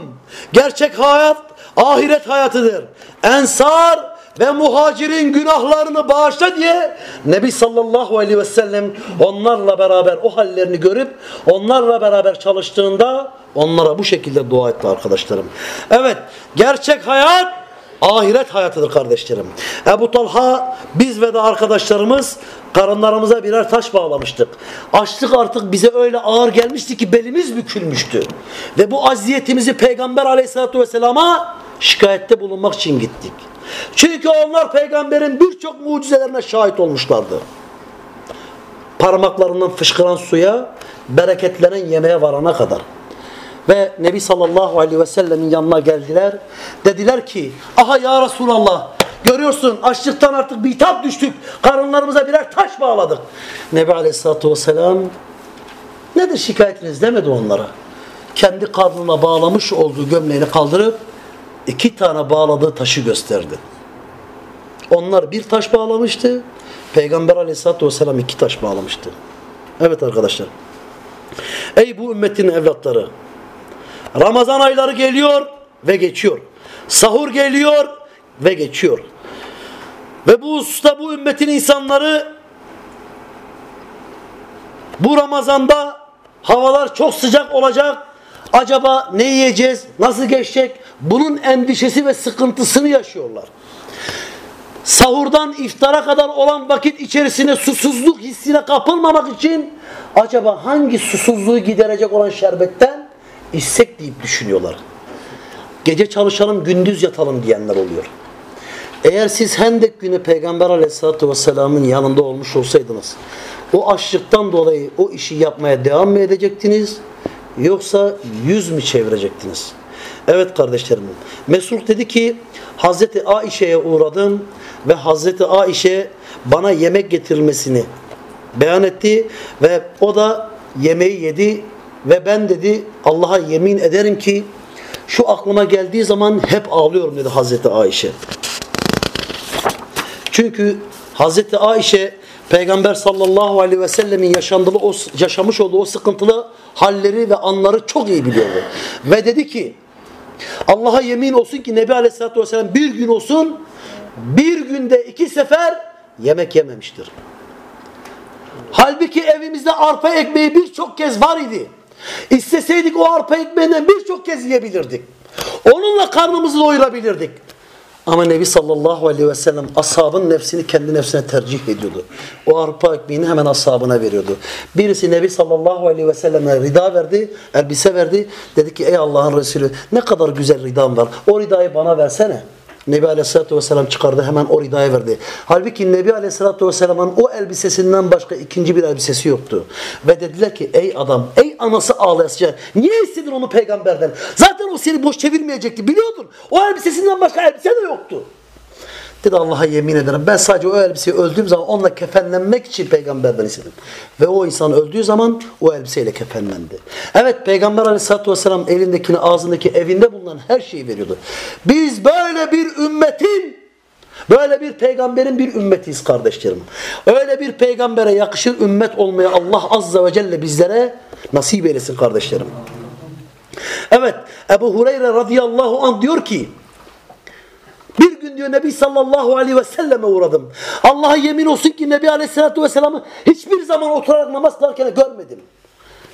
gerçek hayat ahiret hayatıdır. Ensar ve muhacirin günahlarını bağışla diye Nebi sallallahu aleyhi ve sellem onlarla beraber o hallerini görüp onlarla beraber çalıştığında onlara bu şekilde dua etti arkadaşlarım. Evet gerçek hayat ahiret hayatıdır kardeşlerim. Ebu Talha biz ve de arkadaşlarımız karınlarımıza birer taş bağlamıştık. Açlık artık bize öyle ağır gelmişti ki belimiz bükülmüştü. Ve bu aziyetimizi Peygamber aleyhissalatü vesselama şikayette bulunmak için gittik. Çünkü onlar peygamberin birçok mucizelerine şahit olmuşlardı. Parmaklarından fışkıran suya, bereketlenen yemeğe varana kadar. Ve Nebi sallallahu aleyhi ve sellemin yanına geldiler. Dediler ki, aha ya Resulallah görüyorsun açlıktan artık bitap düştük. Karınlarımıza birer taş bağladık. Nebi aleyhissalatü vesselam nedir şikayetiniz demedi onlara. Kendi karnına bağlamış olduğu gömleğini kaldırıp iki tane bağladığı taşı gösterdi. Onlar bir taş bağlamıştı. Peygamber aleyhissalatü vesselam iki taş bağlamıştı. Evet arkadaşlar. Ey bu ümmetin evlatları. Ramazan ayları geliyor ve geçiyor. Sahur geliyor ve geçiyor. Ve bu usta bu ümmetin insanları bu Ramazan'da havalar çok sıcak olacak. Acaba ne yiyeceğiz? Nasıl geçecek? Bunun endişesi ve sıkıntısını yaşıyorlar. Sahurdan iftara kadar olan vakit içerisinde susuzluk hissine kapılmamak için acaba hangi susuzluğu giderecek olan şerbetten içsek deyip düşünüyorlar. Gece çalışalım gündüz yatalım diyenler oluyor. Eğer siz Hendek günü Peygamber Aleyhisselatü Vesselam'ın yanında olmuş olsaydınız o açlıktan dolayı o işi yapmaya devam mı edecektiniz yoksa yüz mü çevirecektiniz? Evet kardeşlerim. Mesruk dedi ki Hazreti Aişe'ye uğradım ve Hazreti Aişe bana yemek getirilmesini beyan etti ve o da yemeği yedi ve ben dedi Allah'a yemin ederim ki şu aklıma geldiği zaman hep ağlıyorum dedi Hazreti Aişe. Çünkü Hazreti Aişe Peygamber sallallahu aleyhi ve sellemin yaşandığı o, yaşamış olduğu o sıkıntılı halleri ve anları çok iyi biliyordu. Ve dedi ki Allah'a yemin olsun ki Nebi aleyhissalatü vesselam bir gün olsun bir günde iki sefer yemek yememiştir. Halbuki evimizde arpa ekmeği birçok kez var idi. İsteseydik o arpa ekmeğinden birçok kez yiyebilirdik. Onunla karnımızı doyurabilirdik. Ama Nebi sallallahu aleyhi ve sellem ashabın nefsini kendi nefsine tercih ediyordu. O arpa ekmeğini hemen ashabına veriyordu. Birisi Nebi sallallahu aleyhi ve selleme rida verdi, elbise verdi. Dedi ki ey Allah'ın Resulü ne kadar güzel ridam var. O ridayı bana versene. Nebi Aleyhisselatü Vesselam çıkardı hemen o ridaya verdi. Halbuki Nebi Aleyhisselatü Vesselam'ın o elbisesinden başka ikinci bir elbisesi yoktu. Ve dediler ki ey adam, ey anası ağlayasıca niye istedin onu peygamberden? Zaten o seni boş çevirmeyecekti biliyordun. O elbisesinden başka elbise de yoktu. Dedi Allah'a yemin ederim ben sadece o elbiseyi öldüğüm zaman onunla kefenlenmek için peygamberden istedim. Ve o insan öldüğü zaman o elbiseyle kefenlendi. Evet peygamber aleyhissalatü vesselam elindekini ağzındaki evinde bulunan her şeyi veriyordu. Biz böyle bir ümmetin Böyle bir peygamberin bir ümmetiyiz kardeşlerim. Öyle bir peygambere yakışır ümmet olmaya Allah azze ve celle bizlere nasip eylesin kardeşlerim. Evet Ebu Hureyre radıyallahu anh diyor ki bir gün diyor Nebi sallallahu aleyhi ve selleme uğradım. Allah'a yemin olsun ki Nebi aleyhissalatü vesselam'ı hiçbir zaman oturarak namaz kılarken görmedim.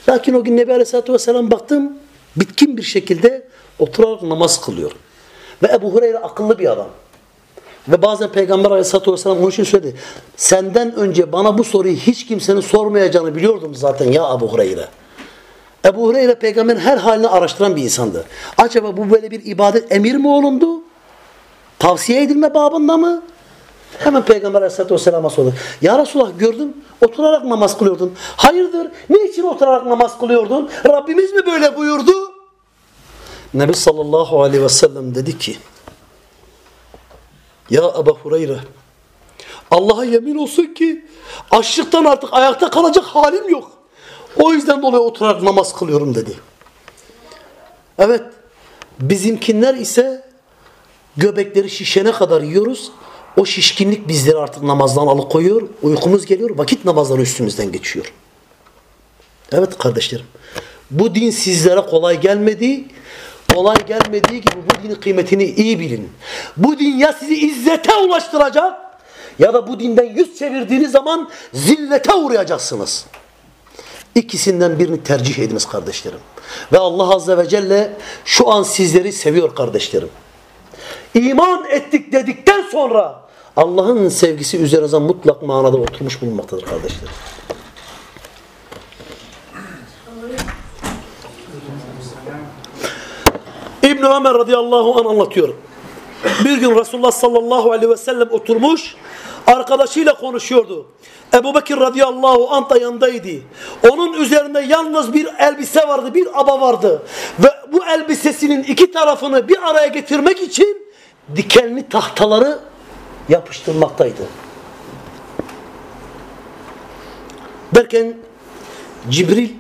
Lakin o gün Nebi aleyhissalatü vesselam baktım bitkin bir şekilde oturarak namaz kılıyor. Ve Ebu Hureyre akıllı bir adam. Ve bazen Peygamber aleyhissalatü vesselam onun için söyledi. Senden önce bana bu soruyu hiç kimsenin sormayacağını biliyordum zaten ya Ebu Hureyre. Ebu Hureyre peygamberin her halini araştıran bir insandı. Acaba bu böyle bir ibadet emir mi olundu? Tavsiye edilme babında mı? Hemen Peygamber Aleyhisselatü Vesselam'a sordu. Ya Resulallah gördüm oturarak namaz kılıyordun. Hayırdır? Niçin oturarak namaz kılıyordun? Rabbimiz mi böyle buyurdu? Nebi sallallahu aleyhi ve sellem dedi ki Ya Ebu Hureyre Allah'a yemin olsun ki açlıktan artık ayakta kalacak halim yok. O yüzden dolayı oturarak namaz kılıyorum dedi. Evet bizimkinler ise göbekleri şişene kadar yiyoruz. O şişkinlik bizleri artık namazdan alıkoyuyor. Uykumuz geliyor. Vakit namazları üstümüzden geçiyor. Evet kardeşlerim. Bu din sizlere kolay gelmedi. Kolay gelmediği gibi bu dinin kıymetini iyi bilin. Bu din ya sizi izzete ulaştıracak ya da bu dinden yüz çevirdiğiniz zaman zillete uğrayacaksınız. İkisinden birini tercih ediniz kardeşlerim. Ve Allah Azze ve Celle şu an sizleri seviyor kardeşlerim. İman ettik dedikten sonra Allah'ın sevgisi üzerinize mutlak manada oturmuş bulunmaktadır kardeşlerim. İbn Ömer radıyallahu anh anlatıyor. Bir gün Resulullah sallallahu aleyhi ve sellem oturmuş arkadaşıyla konuşuyordu. Ebu Bekir radıyallahu anh da yanındaydı. Onun üzerinde yalnız bir elbise vardı, bir aba vardı. Ve bu elbisesinin iki tarafını bir araya getirmek için dikenli tahtaları yapıştırmaktaydı. Derken Cibril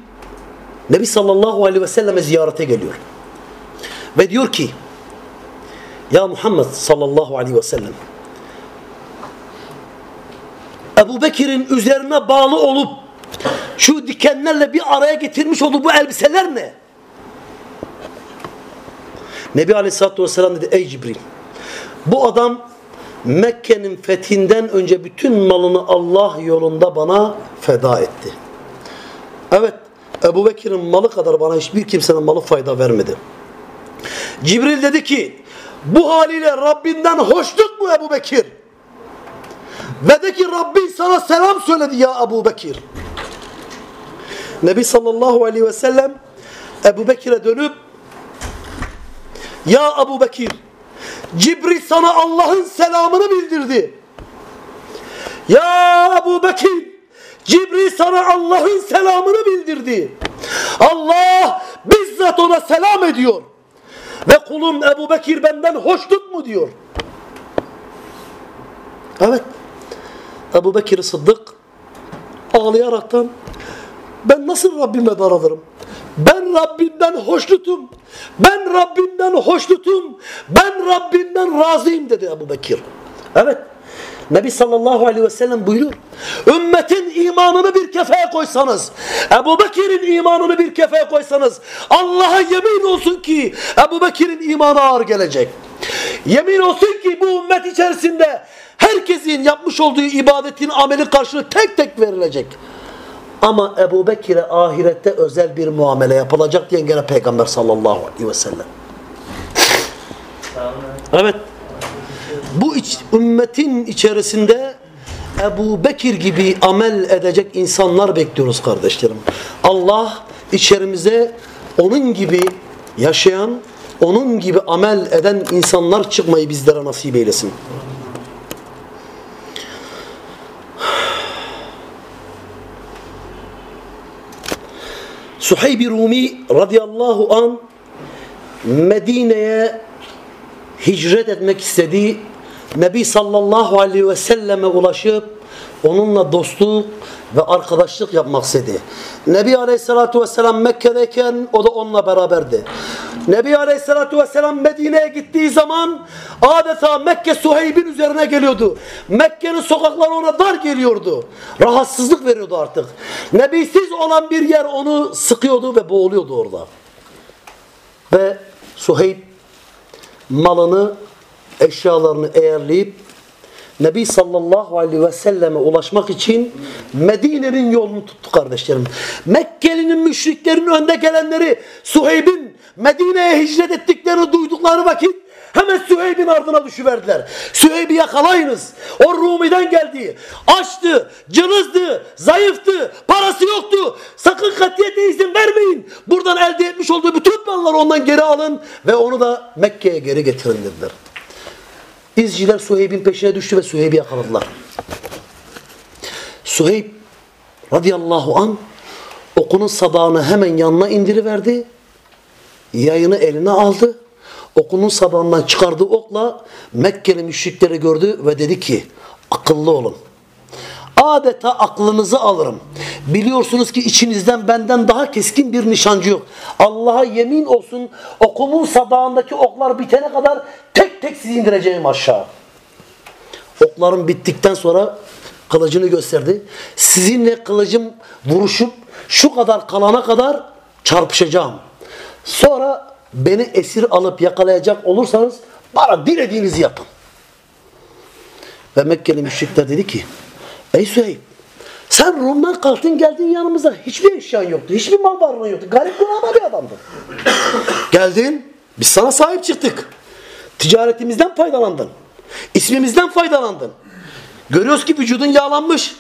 Nebi sallallahu aleyhi ve selleme ziyarete geliyor. Ve diyor ki Ya Muhammed sallallahu aleyhi ve sellem Ebu Bekir'in üzerine bağlı olup şu dikenlerle bir araya getirmiş olduğu bu elbiseler ne? Nebi Aleyhisselatü Vesselam dedi ey Cibril bu adam Mekke'nin fethinden önce bütün malını Allah yolunda bana feda etti. Evet Ebu Bekir'in malı kadar bana hiçbir kimsenin malı fayda vermedi. Cibril dedi ki bu haliyle Rabbinden hoşnut mu Ebu Bekir? Ve de ki Rabbin sana selam söyledi ya Ebu Bekir. Nebi sallallahu aleyhi ve sellem Ebu Bekir'e dönüp Ya Ebu Bekir Cibril sana Allah'ın selamını bildirdi. Ya Ebu Bekir Cibril sana Allah'ın selamını bildirdi. Allah bizzat ona selam ediyor. Ve kulum Ebu Bekir benden hoşnut mu diyor. Evet. Ebu Bekir Sıddık ağlayaraktan ben nasıl Rabbime daralırım? Ben Rabbimden hoşnutum. Ben Rabbimden hoşnutum. Ben Rabbimden razıyım dedi Ebu Bekir. Evet. Nebi sallallahu aleyhi ve sellem buyuruyor. Ümmetin imanını bir kefeye koysanız, Ebu Bekir'in imanını bir kefeye koysanız, Allah'a yemin olsun ki Ebu Bekir'in imanı ağır gelecek. Yemin olsun ki bu ümmet içerisinde herkesin yapmış olduğu ibadetin ameli karşılığı tek tek verilecek. Ama Ebu Bekir'e ahirette özel bir muamele yapılacak diyen gene Peygamber sallallahu aleyhi ve sellem. Evet. Bu iç, ümmetin içerisinde Ebu Bekir gibi amel edecek insanlar bekliyoruz kardeşlerim. Allah içerimize onun gibi yaşayan, onun gibi amel eden insanlar çıkmayı bizlere nasip eylesin. Suheyb-i Rumi radıyallahu an Medine'ye hicret etmek istedi. Nebi sallallahu aleyhi ve selleme ulaşıp onunla dostluk ve arkadaşlık yapmak istedi. Nebi aleyhissalatu vesselam Mekke'deyken o da onunla beraberdi. Nebi aleyhissalatu vesselam Medine'ye gittiği zaman adeta Mekke Suheyb'in üzerine geliyordu. Mekke'nin sokakları ona dar geliyordu. Rahatsızlık veriyordu artık. Nebisiz olan bir yer onu sıkıyordu ve boğuluyordu orada. Ve Suheyb malını, eşyalarını eğerleyip Nebi sallallahu aleyhi ve selleme ulaşmak için Medine'nin yolunu tuttu kardeşlerim. Mekke'nin müşriklerin önde gelenleri Suheyb'in Medine'ye hicret ettiklerini duydukları vakit hemen Süheyb'in ardına düşüverdiler. Süheyb'i yakalayınız. O Rumi'den geldi. Açtı, cılızdı, zayıftı, parası yoktu. Sakın katiyete izin vermeyin. Buradan elde etmiş olduğu bütün malları ondan geri alın ve onu da Mekke'ye geri getirin dediler. İzciler Suheyb'in peşine düştü ve Suheyb'i yakaladılar. Suheyb radıyallahu an okunun sabahını hemen yanına indiriverdi. Yayını eline aldı. Okunun sabahından çıkardığı okla Mekkeli müşrikleri gördü ve dedi ki akıllı olun. Adeta aklınızı alırım. Biliyorsunuz ki içinizden benden daha keskin bir nişancı yok. Allah'a yemin olsun okumun sabahındaki oklar bitene kadar tek tek sizi indireceğim aşağı. Oklarım bittikten sonra kılıcını gösterdi. Sizinle kılıcım vuruşup şu kadar kalana kadar çarpışacağım. Sonra beni esir alıp yakalayacak olursanız bana dilediğinizi yapın. Ve Mekkeli müşrikler dedi ki Ey Süheyb sen Rum'dan kalktın geldin yanımıza. Hiçbir eşyan yoktu. Hiçbir mal varlığın yoktu. Garip kurama bir adamdın. geldin. Biz sana sahip çıktık. Ticaretimizden faydalandın. İsmimizden faydalandın. Görüyoruz ki vücudun yağlanmış.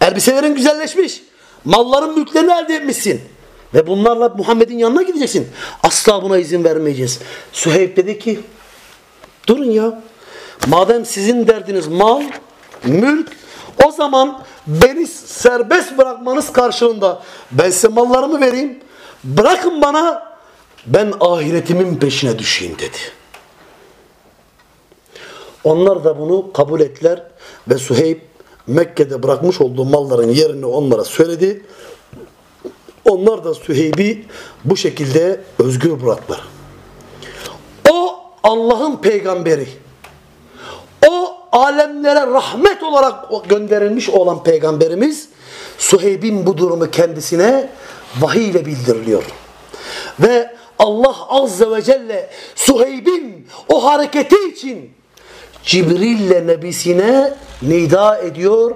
Elbiselerin güzelleşmiş. Malların mülklerini elde etmişsin. Ve bunlarla Muhammed'in yanına gideceksin. Asla buna izin vermeyeceğiz. Süheyb dedi ki durun ya. Madem sizin derdiniz mal, mülk o zaman beni serbest bırakmanız karşılığında ben size mallarımı vereyim. Bırakın bana ben ahiretimin peşine düşeyim dedi. Onlar da bunu kabul ettiler ve Süheyb Mekke'de bırakmış olduğu malların yerini onlara söyledi. Onlar da Süheyb'i bu şekilde özgür bıraktılar. O Allah'ın peygamberi. O alemlere rahmet olarak gönderilmiş olan peygamberimiz Suheyb'in bu durumu kendisine vahiy ile bildiriliyor. Ve Allah azze ve celle Suheyb'in o hareketi için Cibril'le nebisine nida ediyor,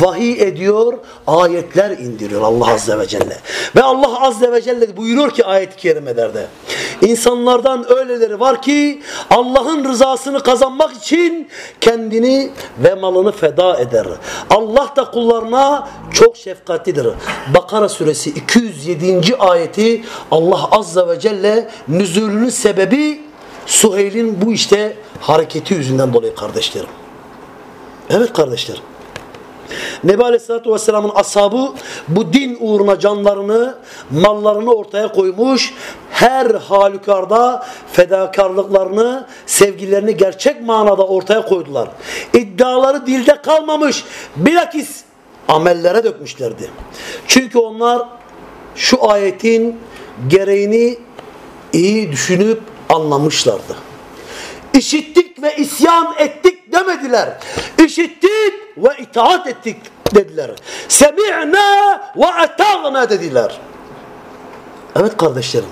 vahiy ediyor, ayetler indiriyor Allah Azze ve Celle. Ve Allah Azze ve Celle buyuruyor ki ayet-i kerimelerde. İnsanlardan öyleleri var ki Allah'ın rızasını kazanmak için kendini ve malını feda eder. Allah da kullarına çok şefkatlidir. Bakara suresi 207. ayeti Allah Azze ve Celle nüzulünün sebebi Suheyl'in bu işte hareketi yüzünden dolayı kardeşlerim. Evet kardeşlerim. Nebi Aleyhisselatü Vesselam'ın ashabı bu din uğruna canlarını, mallarını ortaya koymuş. Her halükarda fedakarlıklarını, sevgilerini gerçek manada ortaya koydular. İddiaları dilde kalmamış. Bilakis amellere dökmüşlerdi. Çünkü onlar şu ayetin gereğini iyi düşünüp anlamışlardı. İşittik ve isyan ettik demediler. İşittik ve itaat ettik dediler. Semi'na ve ata'na dediler. Evet kardeşlerim.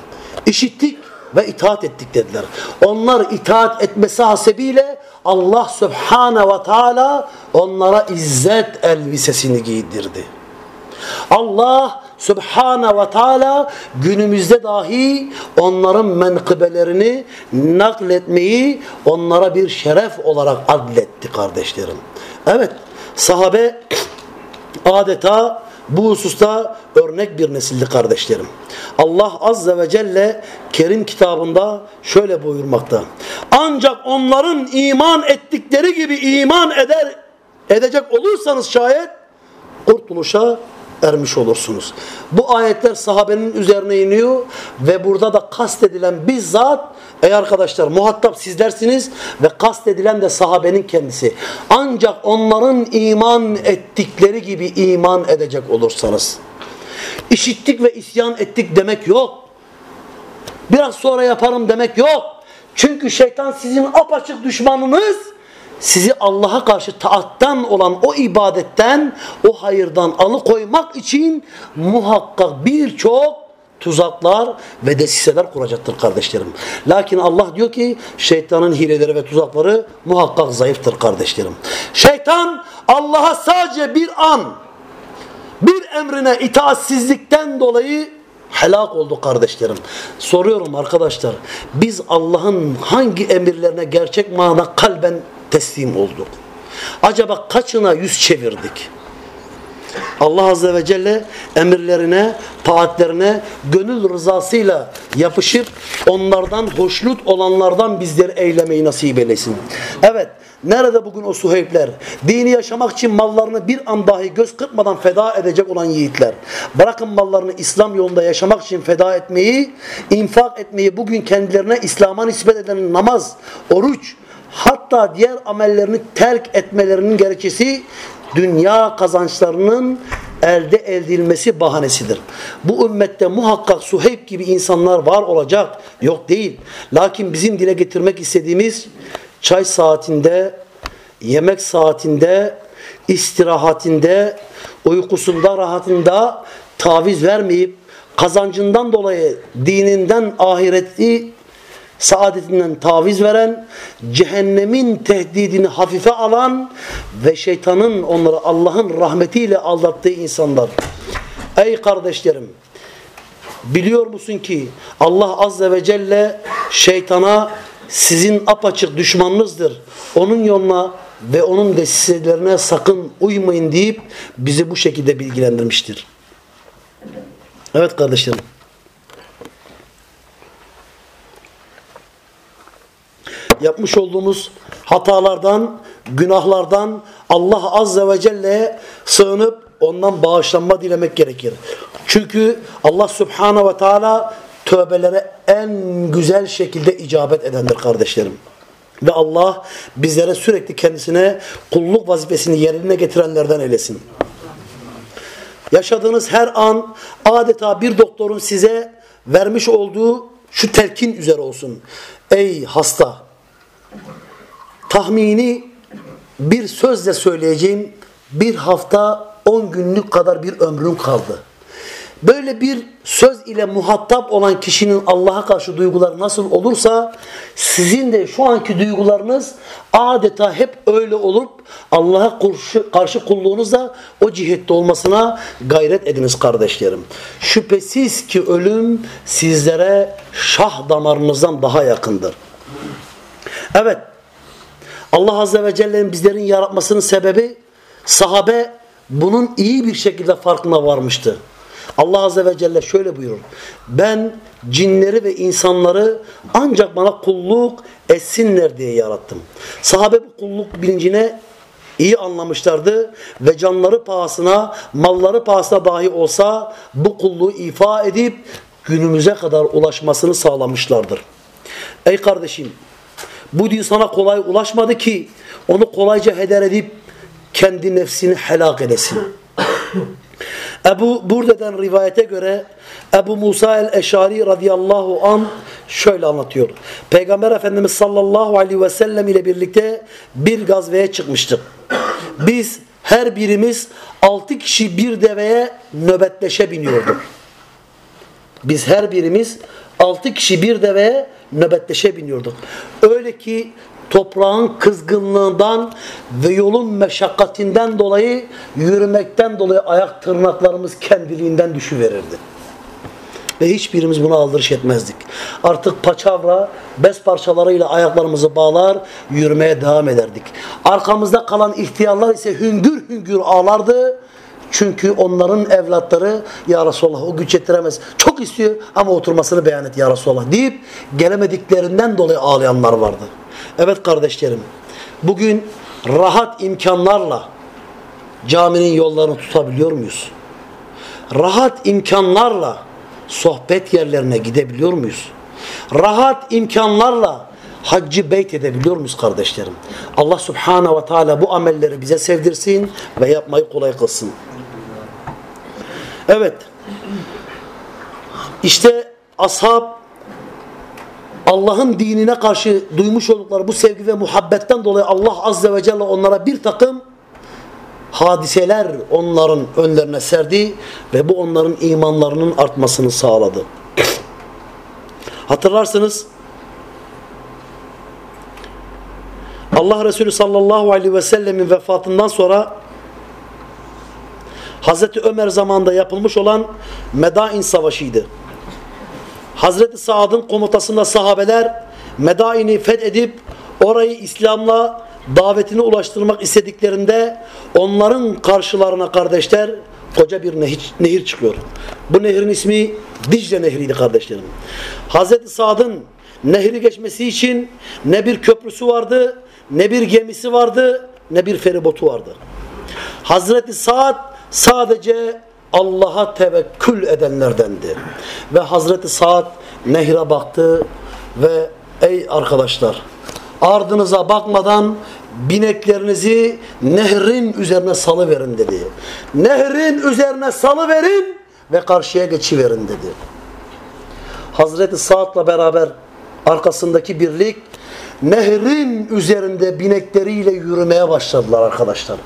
İşittik ve itaat ettik dediler. Onlar itaat etmesi hasebiyle Allah Subhane ve Teala onlara izzet elbisesini giydirdi. Allah Subhane ve Teala günümüzde dahi onların menkıbelerini nakletmeyi onlara bir şeref olarak adletti kardeşlerim. Evet sahabe adeta bu hususta örnek bir nesildi kardeşlerim. Allah Azze ve Celle Kerim kitabında şöyle buyurmakta. Ancak onların iman ettikleri gibi iman eder edecek olursanız şayet kurtuluşa ermiş olursunuz. Bu ayetler sahabenin üzerine iniyor ve burada da kastedilen bizzat ey arkadaşlar muhatap sizlersiniz ve kastedilen de sahabenin kendisi. Ancak onların iman ettikleri gibi iman edecek olursanız. İşittik ve isyan ettik demek yok. Biraz sonra yaparım demek yok. Çünkü şeytan sizin apaçık düşmanınız sizi Allah'a karşı taattan olan o ibadetten, o hayırdan alıkoymak için muhakkak birçok tuzaklar ve desiseler kuracaktır kardeşlerim. Lakin Allah diyor ki şeytanın hileleri ve tuzakları muhakkak zayıftır kardeşlerim. Şeytan Allah'a sadece bir an bir emrine itaatsizlikten dolayı helak oldu kardeşlerim. Soruyorum arkadaşlar biz Allah'ın hangi emirlerine gerçek manada kalben teslim olduk? Acaba kaçına yüz çevirdik? Allah Azze ve Celle emirlerine, taatlerine gönül rızasıyla yapışıp onlardan hoşnut olanlardan bizleri eylemeyi nasip eylesin. Evet, nerede bugün o suheypler? Dini yaşamak için mallarını bir an dahi göz kırpmadan feda edecek olan yiğitler. Bırakın mallarını İslam yolunda yaşamak için feda etmeyi, infak etmeyi bugün kendilerine İslam'a nispet eden namaz, oruç, hatta diğer amellerini terk etmelerinin gerekçesi dünya kazançlarının elde edilmesi bahanesidir. Bu ümmette muhakkak Suheyb gibi insanlar var olacak. Yok değil. Lakin bizim dile getirmek istediğimiz çay saatinde, yemek saatinde, istirahatinde, uykusunda, rahatında taviz vermeyip kazancından dolayı dininden ahireti saadetinden taviz veren, cehennemin tehdidini hafife alan ve şeytanın onları Allah'ın rahmetiyle aldattığı insanlar. Ey kardeşlerim, biliyor musun ki Allah Azze ve Celle şeytana sizin apaçık düşmanınızdır. Onun yoluna ve onun desiselerine sakın uymayın deyip bizi bu şekilde bilgilendirmiştir. Evet kardeşlerim. Yapmış olduğumuz hatalardan, günahlardan Allah Azze ve Celle'ye sığınıp ondan bağışlanma dilemek gerekir. Çünkü Allah Subhanahu ve Teala tövbelere en güzel şekilde icabet edendir kardeşlerim. Ve Allah bizlere sürekli kendisine kulluk vazifesini yerine getirenlerden eylesin. Yaşadığınız her an adeta bir doktorun size vermiş olduğu şu telkin üzere olsun. Ey hasta tahmini bir sözle söyleyeceğim bir hafta on günlük kadar bir ömrün kaldı. Böyle bir söz ile muhatap olan kişinin Allah'a karşı duyguları nasıl olursa sizin de şu anki duygularınız adeta hep öyle olup Allah'a karşı, karşı kulluğunuzda o cihette olmasına gayret ediniz kardeşlerim. Şüphesiz ki ölüm sizlere şah damarınızdan daha yakındır. Evet Allah Azze ve Celle'nin bizlerin yaratmasının sebebi sahabe bunun iyi bir şekilde farkına varmıştı. Allah Azze ve Celle şöyle buyurur. Ben cinleri ve insanları ancak bana kulluk etsinler diye yarattım. Sahabe bu kulluk bilincine iyi anlamışlardı ve canları pahasına, malları pahasına dahi olsa bu kulluğu ifa edip günümüze kadar ulaşmasını sağlamışlardır. Ey kardeşim bu din sana kolay ulaşmadı ki onu kolayca heder edip kendi nefsini helak edesin. Ebu Burde'den rivayete göre Ebu Musa el-Eşari radıyallahu an şöyle anlatıyor. Peygamber Efendimiz sallallahu aleyhi ve sellem ile birlikte bir gazveye çıkmıştık. Biz her birimiz altı kişi bir deveye nöbetleşe biniyorduk. Biz her birimiz altı kişi bir deveye nöbetleşe biniyorduk. Öyle ki toprağın kızgınlığından ve yolun meşakkatinden dolayı yürümekten dolayı ayak tırnaklarımız kendiliğinden düşüverirdi. Ve hiçbirimiz buna aldırış etmezdik. Artık paçavra, bez parçalarıyla ayaklarımızı bağlar, yürümeye devam ederdik. Arkamızda kalan ihtiyarlar ise hüngür hüngür ağlardı. Çünkü onların evlatları ya Resulallah o güç yetiremez. Çok istiyor ama oturmasını beyan et ya Resulallah deyip gelemediklerinden dolayı ağlayanlar vardı. Evet kardeşlerim bugün rahat imkanlarla caminin yollarını tutabiliyor muyuz? Rahat imkanlarla sohbet yerlerine gidebiliyor muyuz? Rahat imkanlarla haccı beyt edebiliyor muyuz kardeşlerim? Allah subhanahu ve teala bu amelleri bize sevdirsin ve yapmayı kolay kılsın. Evet. İşte ashab Allah'ın dinine karşı duymuş oldukları bu sevgi ve muhabbetten dolayı Allah azze ve celle onlara bir takım hadiseler onların önlerine serdi ve bu onların imanlarının artmasını sağladı. Hatırlarsınız Allah Resulü sallallahu aleyhi ve sellemin vefatından sonra Hazreti Ömer zamanında yapılmış olan Medain Savaşı'ydı. Hazreti Saad'ın komutasında sahabeler Medain'i fethedip orayı İslam'la davetini ulaştırmak istediklerinde onların karşılarına kardeşler koca bir nehir, nehir çıkıyor. Bu nehrin ismi Dicle Nehri'ydi kardeşlerim. Hazreti Saad'ın nehri geçmesi için ne bir köprüsü vardı, ne bir gemisi vardı, ne bir feribotu vardı. Hazreti Saad sadece Allah'a tevekkül edenlerdendi. Ve Hazreti Saad nehre baktı ve ey arkadaşlar ardınıza bakmadan bineklerinizi nehrin üzerine salıverin dedi. Nehrin üzerine salıverin ve karşıya geçiverin dedi. Hazreti Saad'la beraber arkasındaki birlik nehrin üzerinde binekleriyle yürümeye başladılar arkadaşlar.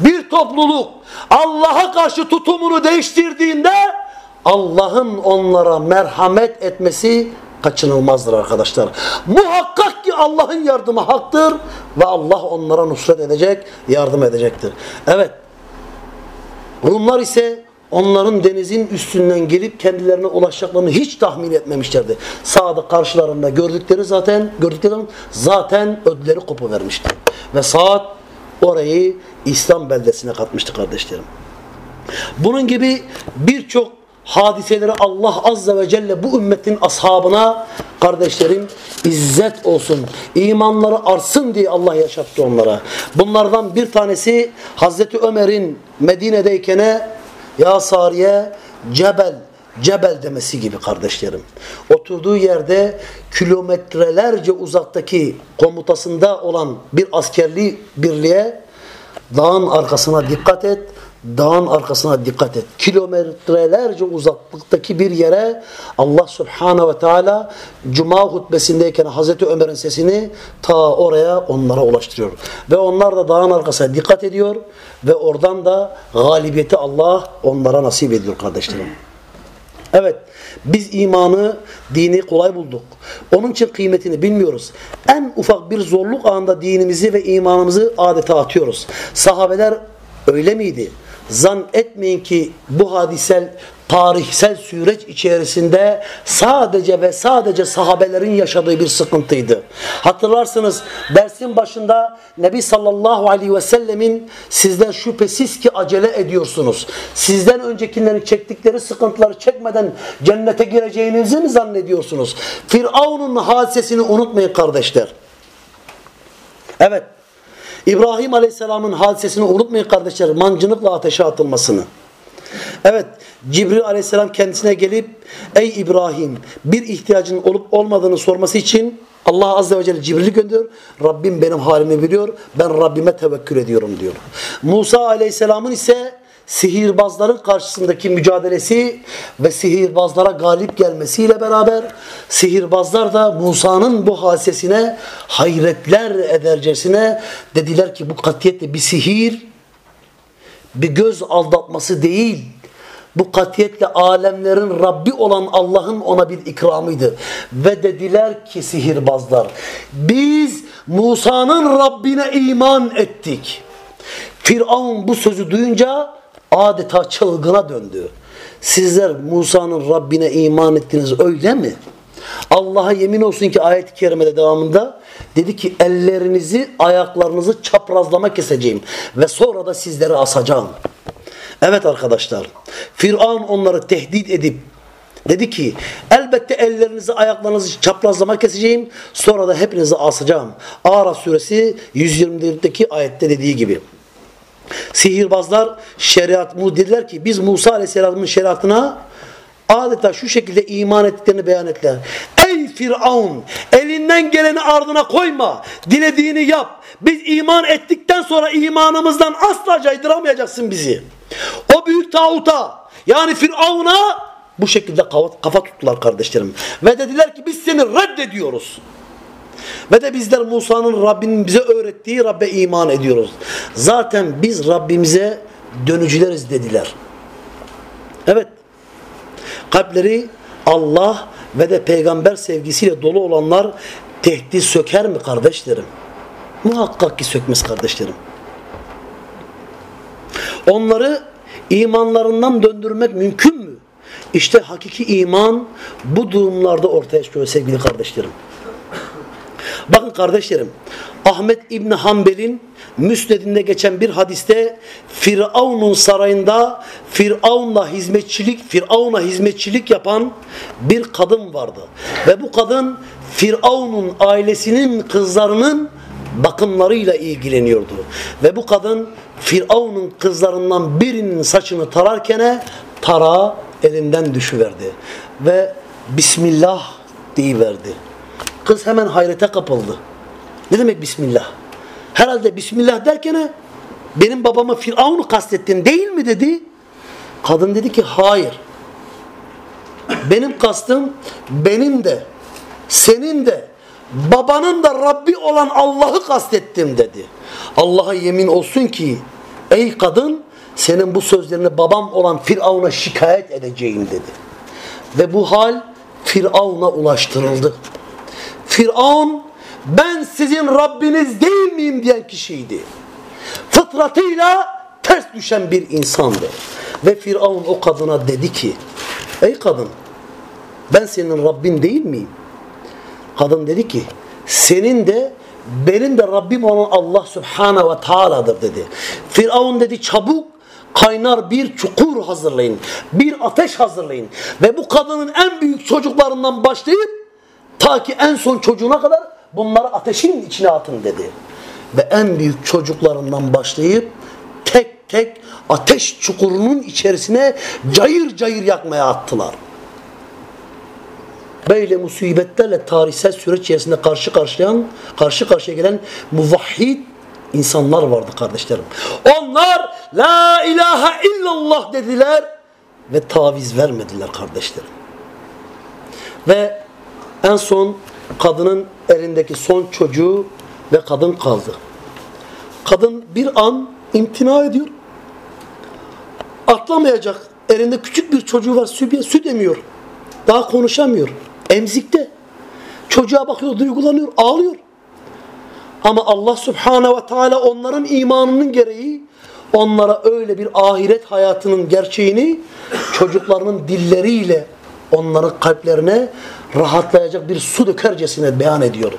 Bir topluluk Allah'a karşı tutumunu değiştirdiğinde Allah'ın onlara merhamet etmesi kaçınılmazdır arkadaşlar. Muhakkak ki Allah'ın yardımı haktır ve Allah onlara nusret edecek, yardım edecektir. Evet. Rumlar ise onların denizin üstünden gelip kendilerine ulaşacaklarını hiç tahmin etmemişlerdi. Sağda karşılarında gördükleri zaten gördükleri zaten ödleri kopu vermişti. Ve saat orayı İslam beldesine katmıştı kardeşlerim. Bunun gibi birçok hadiseleri Allah Azze ve Celle bu ümmetin ashabına kardeşlerim izzet olsun, imanları artsın diye Allah yaşattı onlara. Bunlardan bir tanesi Hazreti Ömer'in Medine'deykene ya Sariye Cebel Cebel demesi gibi kardeşlerim. Oturduğu yerde kilometrelerce uzaktaki komutasında olan bir askerli birliğe dağın arkasına dikkat et dağın arkasına dikkat et. Kilometrelerce uzaklıktaki bir yere Allah Subhanahu ve Teala Cuma hutbesindeyken Hazreti Ömer'in sesini ta oraya onlara ulaştırıyor. Ve onlar da dağın arkasına dikkat ediyor ve oradan da galibiyeti Allah onlara nasip ediyor kardeşlerim. Evet, biz imanı, dini kolay bulduk. Onun için kıymetini bilmiyoruz. En ufak bir zorluk anında dinimizi ve imanımızı adeta atıyoruz. Sahabeler öyle miydi? Zan etmeyin ki bu hadisel tarihsel süreç içerisinde sadece ve sadece sahabelerin yaşadığı bir sıkıntıydı. Hatırlarsınız dersin başında Nebi sallallahu aleyhi ve sellemin sizden şüphesiz ki acele ediyorsunuz. Sizden öncekilerin çektikleri sıkıntıları çekmeden cennete gireceğinizi mi zannediyorsunuz? Firavun'un hadisesini unutmayın kardeşler. Evet. İbrahim Aleyhisselam'ın hadisesini unutmayın kardeşler. Mancınıkla ateşe atılmasını. Evet Cibril Aleyhisselam kendisine gelip ey İbrahim bir ihtiyacın olup olmadığını sorması için Allah Azze ve Celle Cibril'i gönderiyor. Rabbim benim halimi biliyor. Ben Rabbime tevekkül ediyorum diyor. Musa Aleyhisselam'ın ise sihirbazların karşısındaki mücadelesi ve sihirbazlara galip gelmesiyle beraber sihirbazlar da Musa'nın bu hasesine hayretler edercesine dediler ki bu katiyetle bir sihir bir göz aldatması değil. Bu katiyetle alemlerin Rabbi olan Allah'ın ona bir ikramıydı. Ve dediler ki sihirbazlar biz Musa'nın Rabbine iman ettik. Firavun bu sözü duyunca adeta çılgına döndü. Sizler Musa'nın Rabbine iman ettiniz öyle mi? Allah'a yemin olsun ki ayet-i kerimede devamında dedi ki ellerinizi ayaklarınızı çaprazlama keseceğim ve sonra da sizleri asacağım. Evet arkadaşlar Firavun onları tehdit edip dedi ki elbette ellerinizi ayaklarınızı çaprazlama keseceğim sonra da hepinizi asacağım. Araf suresi 124'teki ayette dediği gibi. Sihirbazlar şeriat mu dediler ki biz Musa Aleyhisselam'ın şeriatına adeta şu şekilde iman ettiklerini beyan ettiler. Ey Firavun elinden geleni ardına koyma. Dilediğini yap. Biz iman ettikten sonra imanımızdan asla caydıramayacaksın bizi. O büyük tağuta yani Firavun'a bu şekilde kafa tuttular kardeşlerim. Ve dediler ki biz seni reddediyoruz. Ve de bizler Musa'nın Rabbinin bize öğrettiği Rabbe iman ediyoruz. Zaten biz Rabbimize dönücüleriz dediler. Evet. Kalpleri Allah ve de peygamber sevgisiyle dolu olanlar tehdit söker mi kardeşlerim? Muhakkak ki sökmez kardeşlerim. Onları imanlarından döndürmek mümkün mü? İşte hakiki iman bu durumlarda ortaya çıkıyor sevgili kardeşlerim. Bakın kardeşlerim Ahmet İbni Hanbel'in Müsned'inde geçen bir hadiste Firavun'un sarayında Firavun'la hizmetçilik Firavun'a hizmetçilik yapan bir kadın vardı. Ve bu kadın Firavun'un ailesinin kızlarının bakımlarıyla ilgileniyordu. Ve bu kadın Firavun'un kızlarından birinin saçını tararken tara elinden düşüverdi. Ve Bismillah deyiverdi. Kız hemen hayrete kapıldı. Ne demek Bismillah? Herhalde Bismillah derken benim babamı Firavun'u kastettin değil mi dedi. Kadın dedi ki hayır. Benim kastım benim de senin de babanın da Rabbi olan Allah'ı kastettim dedi. Allah'a yemin olsun ki ey kadın senin bu sözlerini babam olan Firavun'a şikayet edeceğim dedi. Ve bu hal Firavun'a ulaştırıldı. Firavun ben sizin Rabbiniz değil miyim diyen kişiydi. Fıtratıyla ters düşen bir insandı. Ve Firavun o kadına dedi ki ey kadın ben senin Rabbin değil miyim? Kadın dedi ki senin de benim de Rabbim olan Allah Subhanahu ve Taala'dır dedi. Firavun dedi çabuk kaynar bir çukur hazırlayın. Bir ateş hazırlayın. Ve bu kadının en büyük çocuklarından başlayıp ta ki en son çocuğuna kadar bunları ateşin içine atın dedi. Ve en büyük çocuklarından başlayıp tek tek ateş çukurunun içerisine cayır cayır yakmaya attılar. Böyle musibetlerle tarihsel süreç içerisinde karşı karşıyan, karşı karşıya gelen muvahhid insanlar vardı kardeşlerim. Onlar la ilahe illallah dediler ve taviz vermediler kardeşlerim. Ve en son kadının elindeki son çocuğu ve kadın kaldı. Kadın bir an imtina ediyor. Atlamayacak. Elinde küçük bir çocuğu var. Süt, süt emiyor. Daha konuşamıyor. Emzikte. Çocuğa bakıyor, duygulanıyor, ağlıyor. Ama Allah Subhanahu ve Teala onların imanının gereği onlara öyle bir ahiret hayatının gerçeğini çocuklarının dilleriyle onların kalplerine rahatlayacak bir su dökercesine beyan ediyor.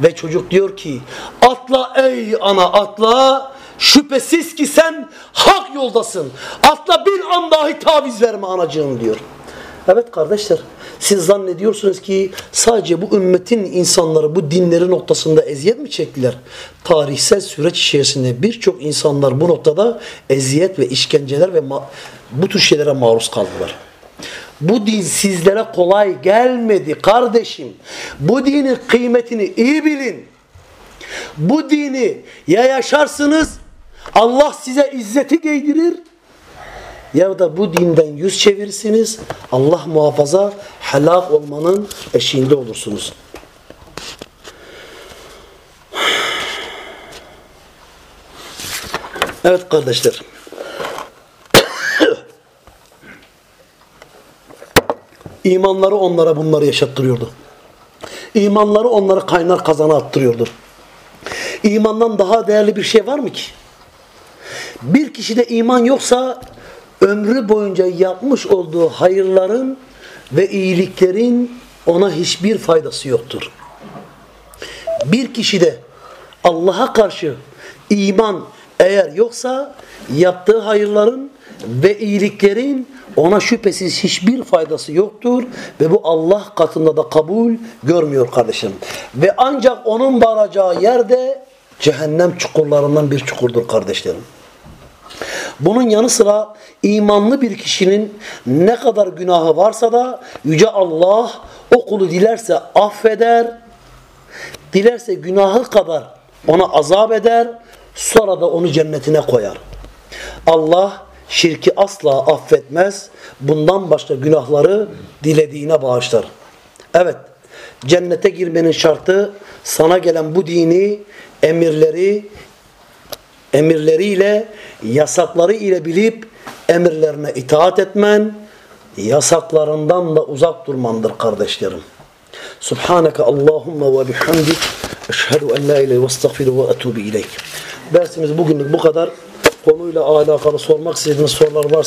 Ve çocuk diyor ki atla ey ana atla şüphesiz ki sen hak yoldasın. Atla bir an dahi taviz verme anacığım diyor. Evet kardeşler siz zannediyorsunuz ki sadece bu ümmetin insanları bu dinleri noktasında eziyet mi çektiler? Tarihsel süreç içerisinde birçok insanlar bu noktada eziyet ve işkenceler ve bu tür şeylere maruz kaldılar. Bu din sizlere kolay gelmedi kardeşim. Bu dinin kıymetini iyi bilin. Bu dini ya yaşarsınız Allah size izzeti giydirir ya da bu dinden yüz çevirirsiniz. Allah muhafaza helak olmanın eşiğinde olursunuz. Evet kardeşler. İmanları onlara bunları yaşattırıyordu. İmanları onları kaynar kazana attırıyordu. İmandan daha değerli bir şey var mı ki? Bir kişide iman yoksa ömrü boyunca yapmış olduğu hayırların ve iyiliklerin ona hiçbir faydası yoktur. Bir kişide Allah'a karşı iman eğer yoksa yaptığı hayırların ve iyiliklerin ona şüphesiz hiçbir faydası yoktur ve bu Allah katında da kabul görmüyor kardeşim. Ve ancak onun varacağı yerde cehennem çukurlarından bir çukurdur kardeşlerim. Bunun yanı sıra imanlı bir kişinin ne kadar günahı varsa da Yüce Allah o kulu dilerse affeder, dilerse günahı kadar ona azap eder, sonra da onu cennetine koyar. Allah şirki asla affetmez, bundan başka günahları dilediğine bağışlar. Evet, cennete girmenin şartı sana gelen bu dini, emirleri, emirleriyle, yasakları ile bilip emirlerine itaat etmen, yasaklarından da uzak durmandır kardeşlerim. Subhaneke Allahumma ve bihamdik eşhedü en la ilahe ve estağfiru ve etubu ileyk. Dersimiz bugünlük bu kadar. Konuyla alakalı sormak istediğiniz sorular varsa